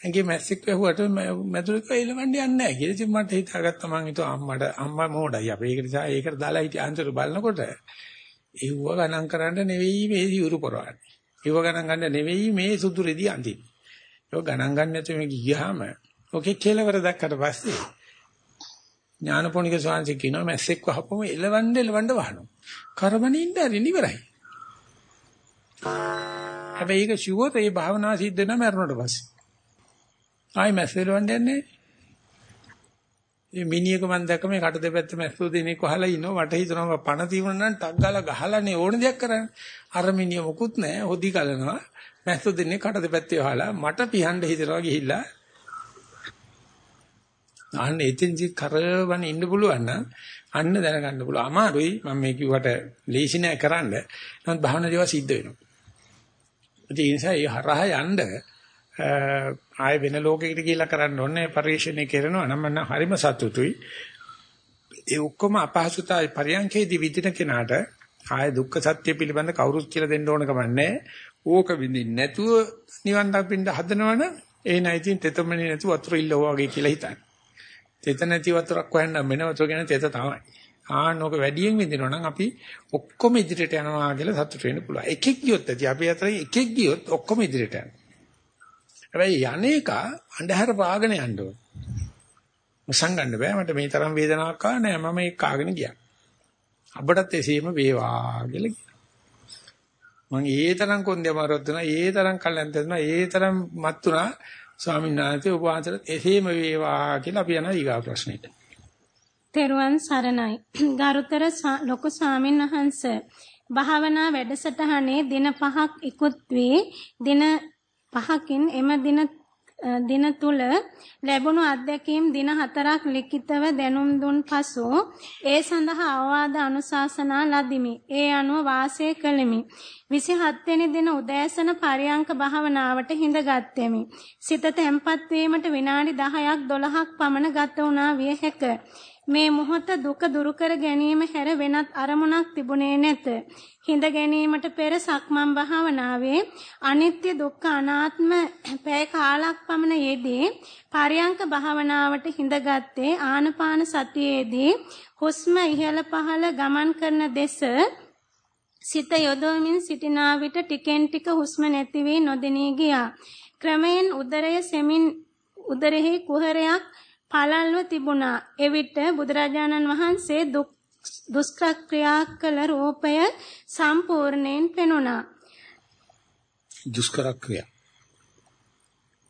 ඇඟේ මැස්සෙක් වැහුවට මැදුරක එලවන්නේ යන්නේ නැහැ කියලා. ඉතින් මට හිතාගත්තා මං හිතුවා අම්මට අම්මා මොඩයි අපි ඒක නිසා ඒකට දාලා හිටිය අන්තර බලනකොට ඒව ගණන් කරන්න නෙවෙයි මේ යුරු පොරවන්නේ. ඒව ගණන් ගන්න නෙවෙයි මේ සුදු රෙදි අඳින්නේ. ඒක ගණන් ගන්න නැතුව මේ ගියාම ඔකේ කෙලවර දැක්කට පස්සේ ඥානපෝනික ස්වාමීන් කියනවා මැස්සෙක් වහපම එලවන්න එලවන්න වහනවා. කරබනින්න හරි ඉවරයි. හැබැයි ඒක ෂුවර් ඒ භාවනාව සිද්ධ වෙනා මරණයට පස්සේ. ආයි මැස්සෙලවන්න යන්නේ. මේ මිනිහක මම දැක්ක මේ කට දෙපැත්ත මැස්සෝ දෙනෙක් වහලා ඉන්නවා මට හිතෙනවා පණ තියුණ නම් ටක් ගාලා ගහලානේ ඕන දෙයක් කරන්නේ. අර මිනිහ මොකුත් නැහැ හොදි කලනවා. මැස්සෝ දෙනෙක් කට දෙපැත්තේ වහලා මට පිහන්න හිතනවා ගිහිල්ලා අන්න එතෙන්දි කරවන ඉන්න පුළුවන් නම් අන්න දැනගන්න පුළුවන්. අමාරුයි මම මේ කිව්වට ලේසි නෑ කරන්න. නමුත් භාවනා දේවල් සිද්ධ වෙනවා. ඒ නිසා ඒ හරහා යන්න ආය වෙන ලෝකයකට ගිහිල්ලා කරන්න ඕනේ පරිශ්‍රණය කරනවා නම් මම හරිම සතුටුයි. ඒ ඔක්කොම අපහසුතාවය පරියන්කේදී විඳින කෙනාට ආය දුක්ඛ සත්‍ය පිළිබඳ කවුරුත් කියලා දෙන්න ඕන කමන්නේ. ඕක විඳින්න නැතුව නිවන් දකින්න හදනවනම් ඒ නැයිතින් තෙතමනේ නැතුව වතුර ඉල්ලුවා වගේ කියලා හිතන්න. තෙත නැති වතුරක් හොයන්න මෙන්න වතුර ගැන තෙත තමයි. ආනෝක වැඩියෙන් විඳිනවා නම් අපි ඔක්කොම ඉදිරියට යනවා කියලා සතුට වෙන්න පුළුවන්. එකෙක් ගියොත් ඇති අපි අතර එකෙක් ගියොත් ඔක්කොම ඉදිරියට යනවා. හැබැයි යන්නේක අන්ධහර පාගෙන යන්න ඕන. මසංගන්න බෑ මට මේ තරම් වේදනාවක් ආ නෑ මම ඒක කාගෙන ගියා. අපටත් එසේම වේවා කියලා කිව්වා. මම ඒ තරම් කොන්දේ මාරවත් දුනා ඒ තරම් කල්යන්ත දුනා ඒ තරම් මත් උනා ස්වාමීන් වහන්සේ ඔබ වහන්සේට එසේම වේවා කියලා අපි යනවා ඊගා ප්‍රශ්නෙට. තෙරුවන් සරණයි. ගරුතර ලොකු ස්වාමීන් වහන්ස භාවනා වැඩසටහනේ දින 5ක් ඉක්ුත් වී දින 5කින් එම දින දින තුල ලැබුණු අත්දැකීම් දින 4ක් ලිඛිතව දැනුම් දුන් පසු ඒ සඳහා අවවාද අනුශාසනා ලදිමි. ඒ අනුව වාසය කළෙමි. 27 වෙනි දින උදෑසන පරියංක භාවනාවට හිඳගත්ෙමි. සිත තැම්පත් වීමට විනාඩි 10ක් 12ක් පමණ ගත වුණා විය හැක. මේ මොහොත දුක දුරු කර ගැනීම හැර වෙනත් අරමුණක් තිබුණේ නැත. හිඳ ගැනීමට පෙර සක්මන් භාවනාවේ අනිත්‍ය දුක්ඛ අනාත්ම පැය කාලක් පමණ යෙදී පරියංක භාවනාවට හිඳගත්තේ ආනපාන සතියේදී හුස්ම ඉහළ පහළ ගමන් කරන දෙස සිත යොදවමින් සිටිනා විට ටිකෙන් ටික හුස්ම නැති වී නොදෙනී ගියා. ක්‍රමයෙන් උදරය සෙමින් උදරෙහි කුහරයක් පළල්ව තිබුණා. එවිට බුදුරජාණන් වහන්සේ දුෂ්කර ක්‍රියා කළ රූපය සම්පූර්ණයෙන් පෙනුණා. දුෂ්කර ක්‍රියා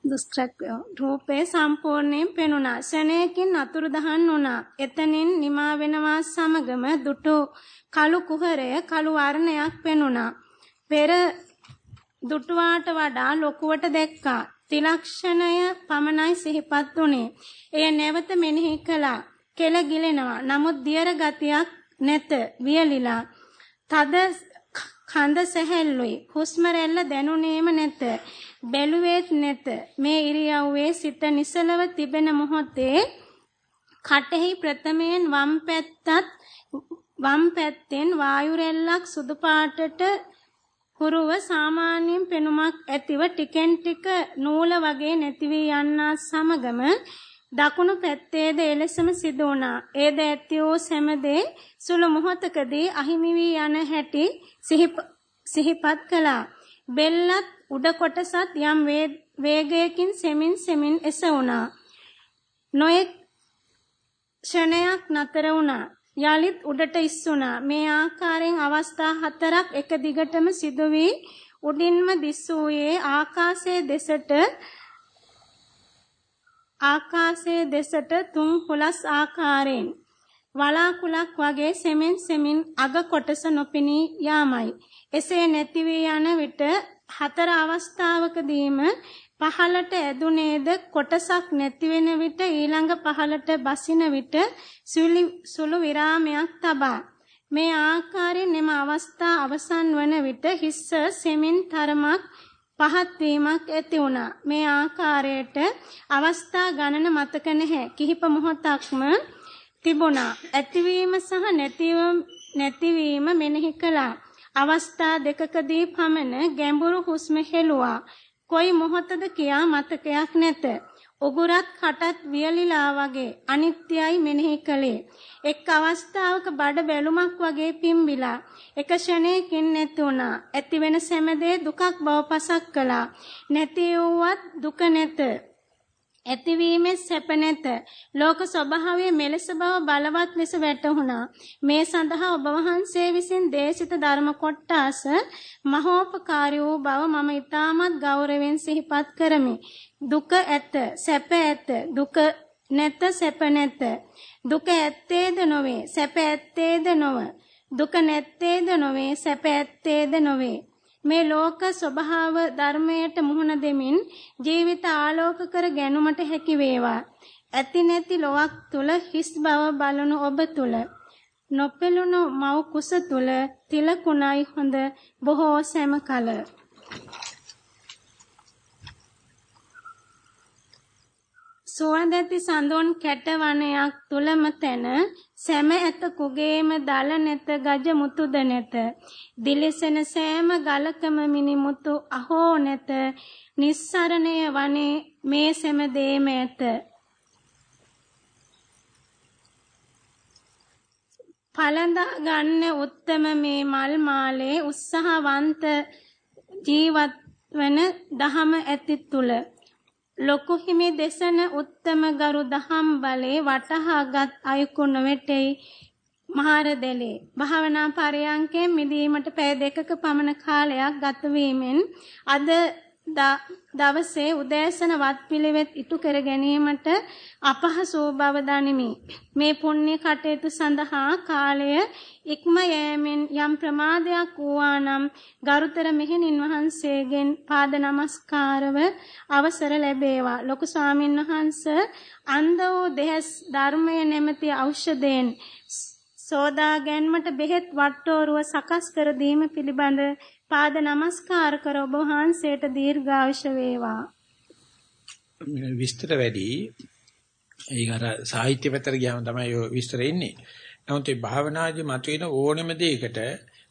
දුෂ්කර රූපේ සම්පූර්ණයෙන් පෙනුණා. ශනේකින් අතුරුදහන් වුණා. එතනින් නිමා වෙනවා සමගම දුටු කළු කුහරය කළු වර්ණයක් පෙනුණා. පෙර දුටුවාට වඩා ලොකුවට දැක්කා. ත්‍රිලක්ෂණය පමණයි සිහිපත් උනේ. එය නැවත මෙනෙහි කළා. කෙල ගිලෙනවා. නමුත් දියර ගතියක් නැත. වියලිලා. තද කඳ සැහැල්ලුයි. හුස්ම රැල්ල දැනුනේම නැත. බැලුවේත් නැත. මේ ඉරියව්වේ සිත නිසලව තිබෙන මොහොතේ කටෙහි ප්‍රථමයෙන් වම් පැත්තත් වම් පැත්තෙන් වායු රැල්ලක් සුදු පාටට හුරුව සාමාන්‍යයෙන් පෙනුමක් ඇතිව ටිකෙන් ටික නූල වගේ නැති වී යන්නා සමගම දකුණු පැත්තේද එලෙසම සිදු වුණා. ඒද ඇති වූ සැමදේ සුළු මොහොතකදී අහිමි වී යන හැටි සිහිපත් කළා. බෙල්ලත් උඩ කොටසත් යම් වේගයකින් සෙමින් සෙමින් එස වුණා. නොයෙක් ක්ෂණයක් නතර වුණා. යලිත් උඩට ඉස්සුණා. මේ ආකාරයෙන් අවස්ථා හතරක් එක දිගටම සිදු වී උඩින්ම දිස්සූයේ ආකාශයේ දෙසට ආකාශයේ දෙසට තුන් හුලස් ආකාරයෙන් වලාකුලක් වගේ සෙමින් සෙමින් අග කොටස නොපෙනී යාමයි. එසේ නැති වී යන විට හතර අවස්ථාවකදීම පහළට ඇදුනේද කොටසක් නැති වෙන විට ඊළඟ පහළට බසින විට සුළු විරාමයක් තබා මේ ආකාරයෙන් එම අවස්ථා අවසන් වන විට හිස්ස සෙමින් තරමක් පහත් වීමක් ඇති වුණා. මේ ආකාරයට අවස්ථා ගණන මතක නැහැ. කිහිප මොහොතක්ම තිබුණා. ඇතිවීම සහ නැතිවීම නැතිවීම මෙනෙහි කළා. අවස්ථා දෙකකදී පමණ ගැඹුරු හුස්ම හෙළුවා. කොයි මොහොතද කියා මතකයක් නැත. උගුරත් කටත් වියලිලා වගේ අනිත්‍යයි මෙනෙහි කළේ. එක් අවස්ථාවක බඩ බැලුමක් වගේ පිම්බිලා එක ෂණයකින් නැති වුණා. ඇති වෙන සෑමදේ දුකක් බව පසක් කළා. නැති වූවත් දුක නැත. ඇතිවීමේ සැප නැත. ලෝක ස්වභාවය මෙලෙස බව බලවත් ලෙස වැටහුණා. මේ සඳහා ඔබ වහන්සේ විසින් දේශිත ධර්ම කොට්ටාස මහෝපකාරී වූ බව මම ඊටමත් ගෞරවයෙන් සිහිපත් කරමි. දුක ඇත, සැප ඇත. දුක නැත, සැප නැත. දුක ඇත්තේද නොවේ, සැප ඇත්තේද නොව. දුක නැත්තේද නොවේ, සැප ඇත්තේද නොවේ. මේ ලෝක ස්වභාව ධර්මයට මුහුණ දෙමින් ජීවිත ආලෝක කර ගැනීමට හැකි වේවා. ඇති නැති ලොවක් තුල හිස් බව බලනු ඔබ තුල නොපෙළුණු මව් කුස තුල තිලකුණයි හොඳ බොහෝ සෑම කල සුවඳැති සඳොන් කැට වනයක් තුලම තැන සැම ඇත කුගේම දල නැත ගජ මුතුද නැත දිලිසෙන සෑම ගලකම මිනිමුතු අහෝ නැත. නිස්සරණය වනේ මේ සැම දේම ඇත. පළඳා ගන්න උත්තම මේ මල් මාලේ උත්සාහවන්ත ජීවත් වන දහම ඇති තුල. ලොකු හිමි දෙසන උත්තම ගරු දහම් බලේ වටහාගත් අයකු නොවැටෙයි මහරදෙලේ භාවනා පරයන්කේ මිදීමට පැය දෙකක පමණ කාලයක් ගත වීමෙන් අද දවසේ උදෑසන වත්පිළිවෙත් ඉටු කර ගැනීමට අපහසු බව දනිමි. මේ පුණ්‍ය කටයුතු සඳහා කාලය ඉක්ම යෑමෙන් යම් ප්‍රමාදයක් වූවා නම් ගරුතර මෙහෙණින් වහන්සේගෙන් පාද නමස්කාරව අවසර ලැබේවා. ලොකු ස්වාමින් වහන්සේ අන්ධ වූ දෙහස් ධර්මය නැමැති ඖෂධයෙන් සෝදා ගැනීමට බෙහෙත් වට්ටෝරුව සකස් කර දීම පිළිබඳ පාද නමස්කාර කර ඔබ වහන්සේට දීර්ඝායුෂ වේවා. විස්තර වැඩි. ඒක අර සාහිත්‍ය පැත්තට ගියාම තමයි ඔය විස්තර එන්නේ. නමුත් මේ භාවනාදී මතුවෙන ඕනෙම දෙයකට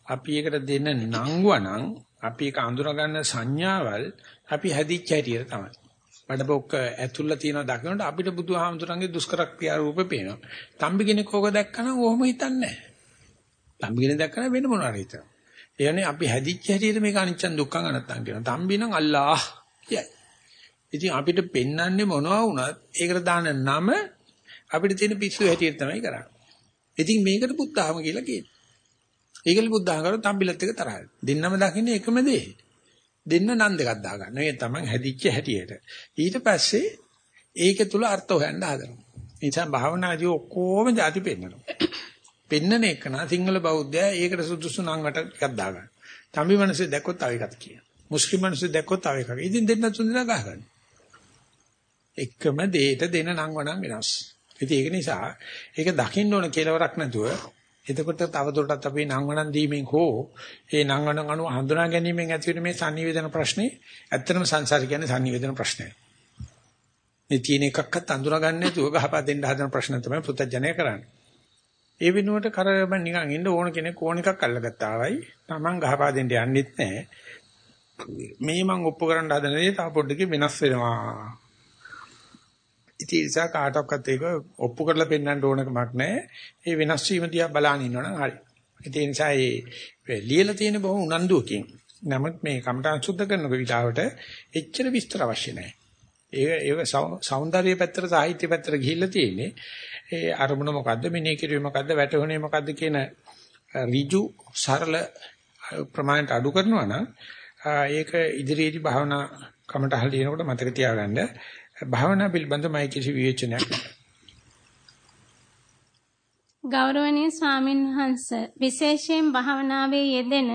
අපි ඒකට දෙන නංවනම් අපි ඒක අඳුර ගන්න සංඥාවල් අපි හැදිච්ච හැටියට තමයි. බඩබොක්ක ඇතුල්ලා තියෙන දකිනකොට අපිට බුදුහාමුදුරන්ගේ දුෂ්කර ක්‍රියා රූපේ පේනවා. තම්බි කෙනෙක් ඕක දැක්කම ඕම හිතන්නේ නැහැ. තම්බි කෙනෙක් දැක්කම වෙන මොනවාරි හිතනවා. ඒ කියන්නේ අපි හැදිච්ච හැටියට මේක අනිච්චන් දුක්ඛං අනත්තං කියනවා. තම්බි නම් අල්ලාහ් කියයි. ඉතින් අපිට පෙන්වන්නේ මොනවා වුණත් ඒකට දාන නම අපිට තියෙන පිස්සු හැටියට තමයි කරන්නේ. ඉතින් මේකට බුද්ධහම කියලා කියනවා. ඒකල බුද්ධහම කරොත් තම්බිලත් එක තරහයි. දෙන්නම දකින්නේ එකම දේ. දෙන්න නම් දෙකක් දාගන්න. ඒ තමයි හැදිච්ච හැටියට. ඊට පස්සේ ඒක තුල අර්ථ හොයන්න හදනවා. ඒ නිසා භාවනාදී ඔක්කොම ಜಾති පෙන්නනවා. පෙන්නන එක නා සිංහල බෞද්ධයා ඒකට සුදුසු නම් වට එකක් දාගන්න. තම්බි මිනිස්සු දැක්කොත් තව එකක් කියන. මුස්ලිම් මිනිස්සු දැක්කොත් තව එකක්. ඉතින් දෙන්න තුන් දෙනා ගහගන්න. එකම දෙයට දෙන නම් වණන් වෙනස්. ඉතින් ඒක නිසා ඒක දකින්න ඕන කෙලවරක් නැතුව එතකොට තවදුරටත් අපි නංවනන් දීමෙන් හෝ ඒ නංවනන් අනුව හඳුනා ගැනීමෙන් ඇති වෙන මේ sannivedana ප්‍රශ්නේ ඇත්තටම සංසාර කියන්නේ sannivedana ප්‍රශ්නය. මේ තියෙන එකක්වත් අඳුනා ගන්න නැතුව ගහපා දෙන්න හදන ප්‍රශ්න තමයි පුතඥය කරන්නේ. ඒ වෙනුවට කරම නිකන් ඉන්න ඕන කෙනෙක් ඕන එකක් අල්ලගත්තා වයි Taman ගහපා දෙන්න යන්නෙත් නැහැ. මේ මං ඔප්පු කරන්න හදන දේ තා පොඩ්ඩකින් වෙනස් වෙනවා. ඉතින් ඒ නිසා කාටවත් ඒක ඔප්පු කරලා පෙන්වන්න ඕනකමක් නැහැ. ඒ වෙනස් වීම දිහා බලන් ඉන්නවනම් හරි. ඒ නිසා ඒ ලියලා තියෙන බොහොම උනන්දුවකින් නමුත් මේ කමඨාන් සුද්ධ කරන විලාවට එච්චර විස්තර අවශ්‍ය නැහැ. ඒක ඒක సౌందර්ය පැත්තට සාහිත්‍ය පැත්තට ගිහිල්ලා තියෙන්නේ. ඒ අරමුණ මොකද්ද මෙනේ කිරුවේ මොකද්ද වැටුනේ මොකද්ද කියන ඍජු සරල ප්‍රමාණයට අඩු කරනවා නම් ඒක ඉදිරියේදී භාවනා කමටහල් දිනනකොට මතක තියාගන්න භාවනා පිළිබඳවයි කිසි විවේචනයක් ගෞරවනීය ස්වාමින් වහන්සේ විශේෂයෙන් භාවනාවේ යෙදෙන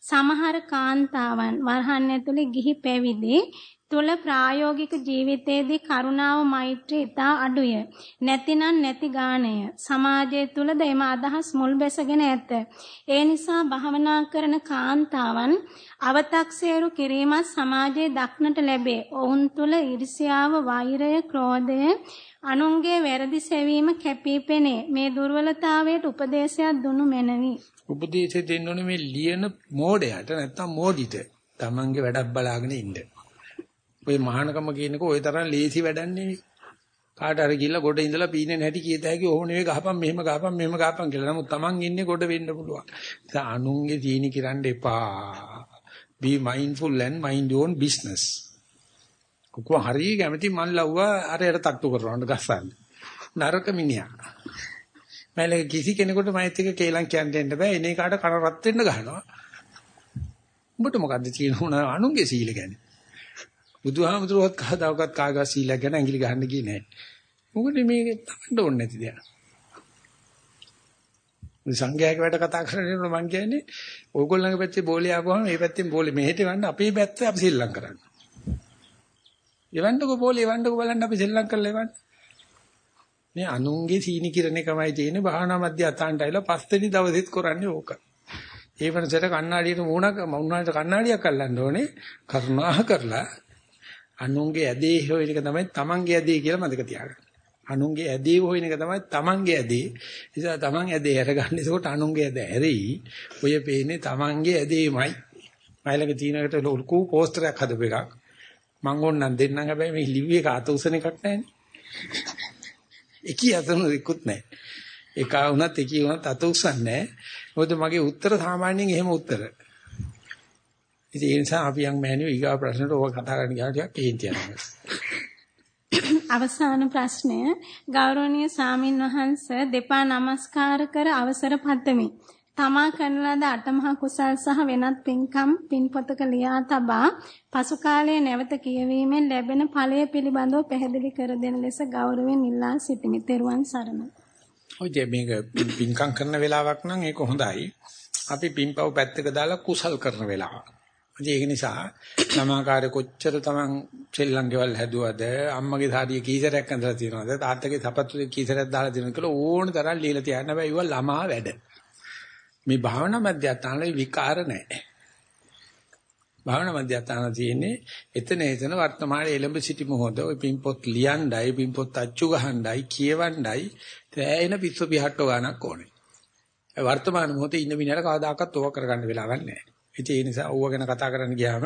සමහර කාන්තාවන් වරහන් ඇතුලේ ගිහි පැවිදි තුල ප්‍රායෝගික ජීවිතයේදී කරුණාව මෛත්‍රී ඉතා අඩුය. නැතිනම් නැති ගාණය. සමාජය තුලද එම අදහස් මුල් බැසගෙන ඇත. ඒ නිසා භවනා කරන කාන්තාවන් අව탁සේරු කිරීමත් සමාජයේ දක්නට ලැබේ. ඔවුන් තුල ඊර්ෂ්‍යාව, වෛරය, ක්‍රෝධය, අනුන්ගේ වැරදි සෙවීම කැපී පෙනේ. මේ දුර්වලතාවයට උපදේශයක් දුන්නු මැනවි. උපදේශය දෙන්න ඕනේ මේ ලියන මෝඩයට නැත්තම් මෝඩිට. Tamange වැඩක් බලාගෙන ඉන්න. ඔය මහානකම කියනක ওই තරම් ලේසි වැඩක් නෙවෙයි. කාට හරි ගිහිල්ලා ගොඩ ඉඳලා පීනෙන් හැටි කියත හැකි ඕම නෙවෙයි ගහපන් මෙහෙම ගහපන් මෙහෙම ගහපන් කියලා. නමුත් Taman ඉන්නේ ගොඩ වෙන්න පුළුවන්. ඒ අනුන්ගේ තීනි කිරන්න එපා. be mindful and mind your own business. කොකෝ හරි කැමති මන් ලව්වා අරයට තට්ටු කරනවට ගස්සන්න. නරක මිනිහා. මයිලක කිසි කෙනෙකුට මයිත් එක කේලම් කියන්න දෙන්න බෑ. එනේ කාට කන රත් වෙන්න ගහනවා. උඹට මොකද්ද තියෙන අනුන්ගේ සීල ගැන? බුදුහාමුදුරුවෝත් කවදාකවත් කාගා සීලයක් ගැන ඇඟිලි ගහන්න ගියේ නැහැ. මොකද මේක තමන්ට ඕනේ නැති දෙයක්. සංඝයාගේ වැඩ කතා කරනකොට මම කියන්නේ ඕගොල්ලන්ගේ පැත්තේ බෝලේ ආවම මේ පැත්තෙන් බෝලේ මෙහෙට වන්න අපේ පැත්ත අපි සෙල්ලම් කරන්න. එවන්නකෝ බෝලේ එවන්නකෝ බලන්න අපි සෙල්ලම් කරලා එවන්න. මේ අනුන්ගේ සීනි කිරණ එකමයි තියෙන්නේ භාවනා මැද අතාන්ට ඇවිල්ලා පස්වෙනි දවසෙත් කරන්නේ ඕක. ඒ වෙනසට කණ්ණාඩියට මූණක් මූණට කණ්ණාඩියක් අල්ලන්න ඕනේ කරුණා කරලා අනුන්ගේ ඇදේ හොයන එක තමයි තමන්ගේ ඇදේ කියලා මතක තියාගන්න. අනුන්ගේ ඇදේ හොයන එක තමයි තමන්ගේ ඇදේ. නිසා තමන් ඇදේ අරගන්න. ඒකට අනුන්ගේ ඇද ඇරෙයි. ඔය පේන්නේ තමන්ගේ ඇදේමයි. මයිලක තියෙනකට ලොකු පෝස්ටරයක් හදපු එකක්. මං ඕන්නම් දෙන්නම් හැබැයි මේ ලිව්වේ එක අත උසන එකක් නැහැනේ. එකී අතන ඉක්කුත් නැහැ. එක වුණත් එකී වුණත් අත උස්සන්නේ නැහැ. මොකද මගේ උත්තර සාමාන්‍යයෙන් එහෙම උත්තර. ඉතින් ඒ නිසා අපි යන් මෑනියෝ ඊගා ප්‍රශ්නට ඕක කතා කරන්න ගියා ටිකක් කේන්ති යනවා. අවසාන ප්‍රශ්නය ගෞරවනීය සාමින් වහන්ස දෙපා නමස්කාර කර අවසර පතමි. තමා කරන ලද අටමහා කුසල් සහ වෙනත් පින්කම් පින්පොතක ලියා තබා පසු කාලයේ නැවත කියවීමෙන් ලැබෙන ඵලය පිළිබඳව පැහැදිලි කර දෙන ලෙස ගෞරවයෙන් ඉල්ලා සිටිමි. ත්වන් සරණයි. ඔය මේක පින්කම් කරන වෙලාවක් නම් ඒක හොඳයි. අපි පින්පව් පැත්තක දාලා කුසල් කරන වෙලාව. ඒක නිසා සමාකාරය කොච්චර තමන් සෙල්ලම් ගෙවල් හැදුවද අම්මගේ සාරිය කීසරයක් ඇඳලා තියෙනවද තාත්තගේ සපත්තු කීසරයක් දාලා තියෙනවද කියලා ඕන තරම් লীලා තියන්න බෑ ඒවා ළමා වැඩ. මේ භාවනා මධ්‍යස්ථානයේ විකාර නැහැ. භාවනා මධ්‍යස්ථාන තියෙන්නේ එතන එතන වර්තමානයේ එළඹ සිටි මොහොත ඔය පින්පොත් ලියණ්ඩයි පින්පොත් අච්චු ගහණ්ඩයි කියවණ්ඩයි තෑයෙන පිස්සු පිහට්ටෝ ගන්නක් ඕනේ. වර්තමාන මොහොතේ ඉන්න මිනිහට කවදාකවත් ඕක කරගන්න වෙලාවක් නැහැ. ඒ නිසා ඌව ගැන කතා කරන්න ගියාම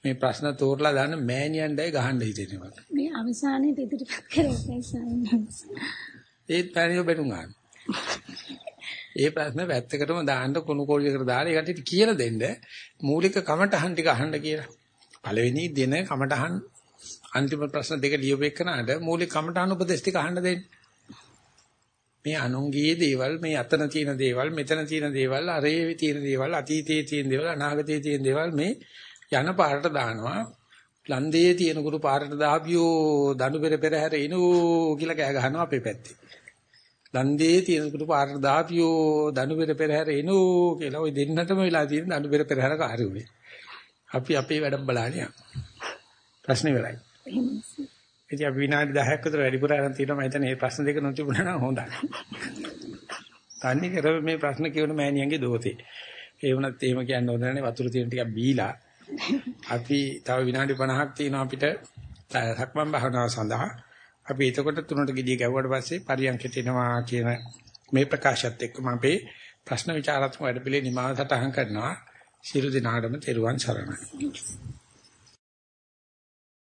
මේ ප්‍රශ්න තෝරලා දාන්න මෑනියන්ඩයි ගහන්න හිතෙනවා. මේ අවසානයේ ඉදිරිපත් කරේ සයින්ස්. ඒත් පැනියෝ බෙටුම් ගන්න. ඒ ප්‍රශ්න වැත්තකටම දාන්න කුණු කෝලියකට දාලා ඒකට කියලා දෙන්න මූලික කමටහන් ටික අහන්න කියලා. පළවෙනි දින කමටහන් අන්තිම ප්‍රශ්න දෙක ලියවෙකනට මූලික කමටහන් උපදේශ ටික අහන්න දෙන්න. මේ අනුංගී දේවල් මේ අතන තියෙන දේවල් මෙතන තියෙන දේවල් අරේ තියෙන දේවල් අතීතයේ තියෙන දේවල් අනාගතයේ තියෙන දේවල් මේ යන පාරට දානවා. ලන්දේ තියෙන ගුරු පාරට දාපියෝ දනු පෙර පෙරහැර එනෝ කියලා කෑ ගහනවා අපේ පැත්තේ. ලන්දේ තියෙන ගුරු පාරට දාපියෝ දනු පෙර පෙරහැර එනෝ කියලා ওই දෙන්නටම වෙලා තියෙන දනු පෙර පෙරහැර කාර්යුනේ අපි අපේ වැඩ බලන්නේ ප්‍රශ්නේ වෙලයි. ඉතින් අපි විනාඩි 10ක් විතර වැඩිපුර අරන් තියෙනවා මම හිතන්නේ මේ ප්‍රශ්න දෙක නොතිබුණා නම් හොඳයි. තන්නේ කර මේ ප්‍රශ්න කියවන මෑණියන්ගේ දෝතේ. ඒ වුණත් එහෙම කියන්න හොඳ නැහැ වතුර තියෙන ටිකක් බීලා. අපි තව විනාඩි 50ක් තියෙනවා අපිට සක්මන් භාවනාව සඳහා. අපි එතකොට තුනට ගිඩිය ගැව්වට පස්සේ පරියන්කෙට එනවා කියන මේ ප්‍රකාශයත් එක්කම අපේ ප්‍රශ්න විචාරාත්මක වැඩපිළිවෙල නිමාව සටහන් කරනවා. සියලු දෙනාටම තෙරුවන් සරණයි.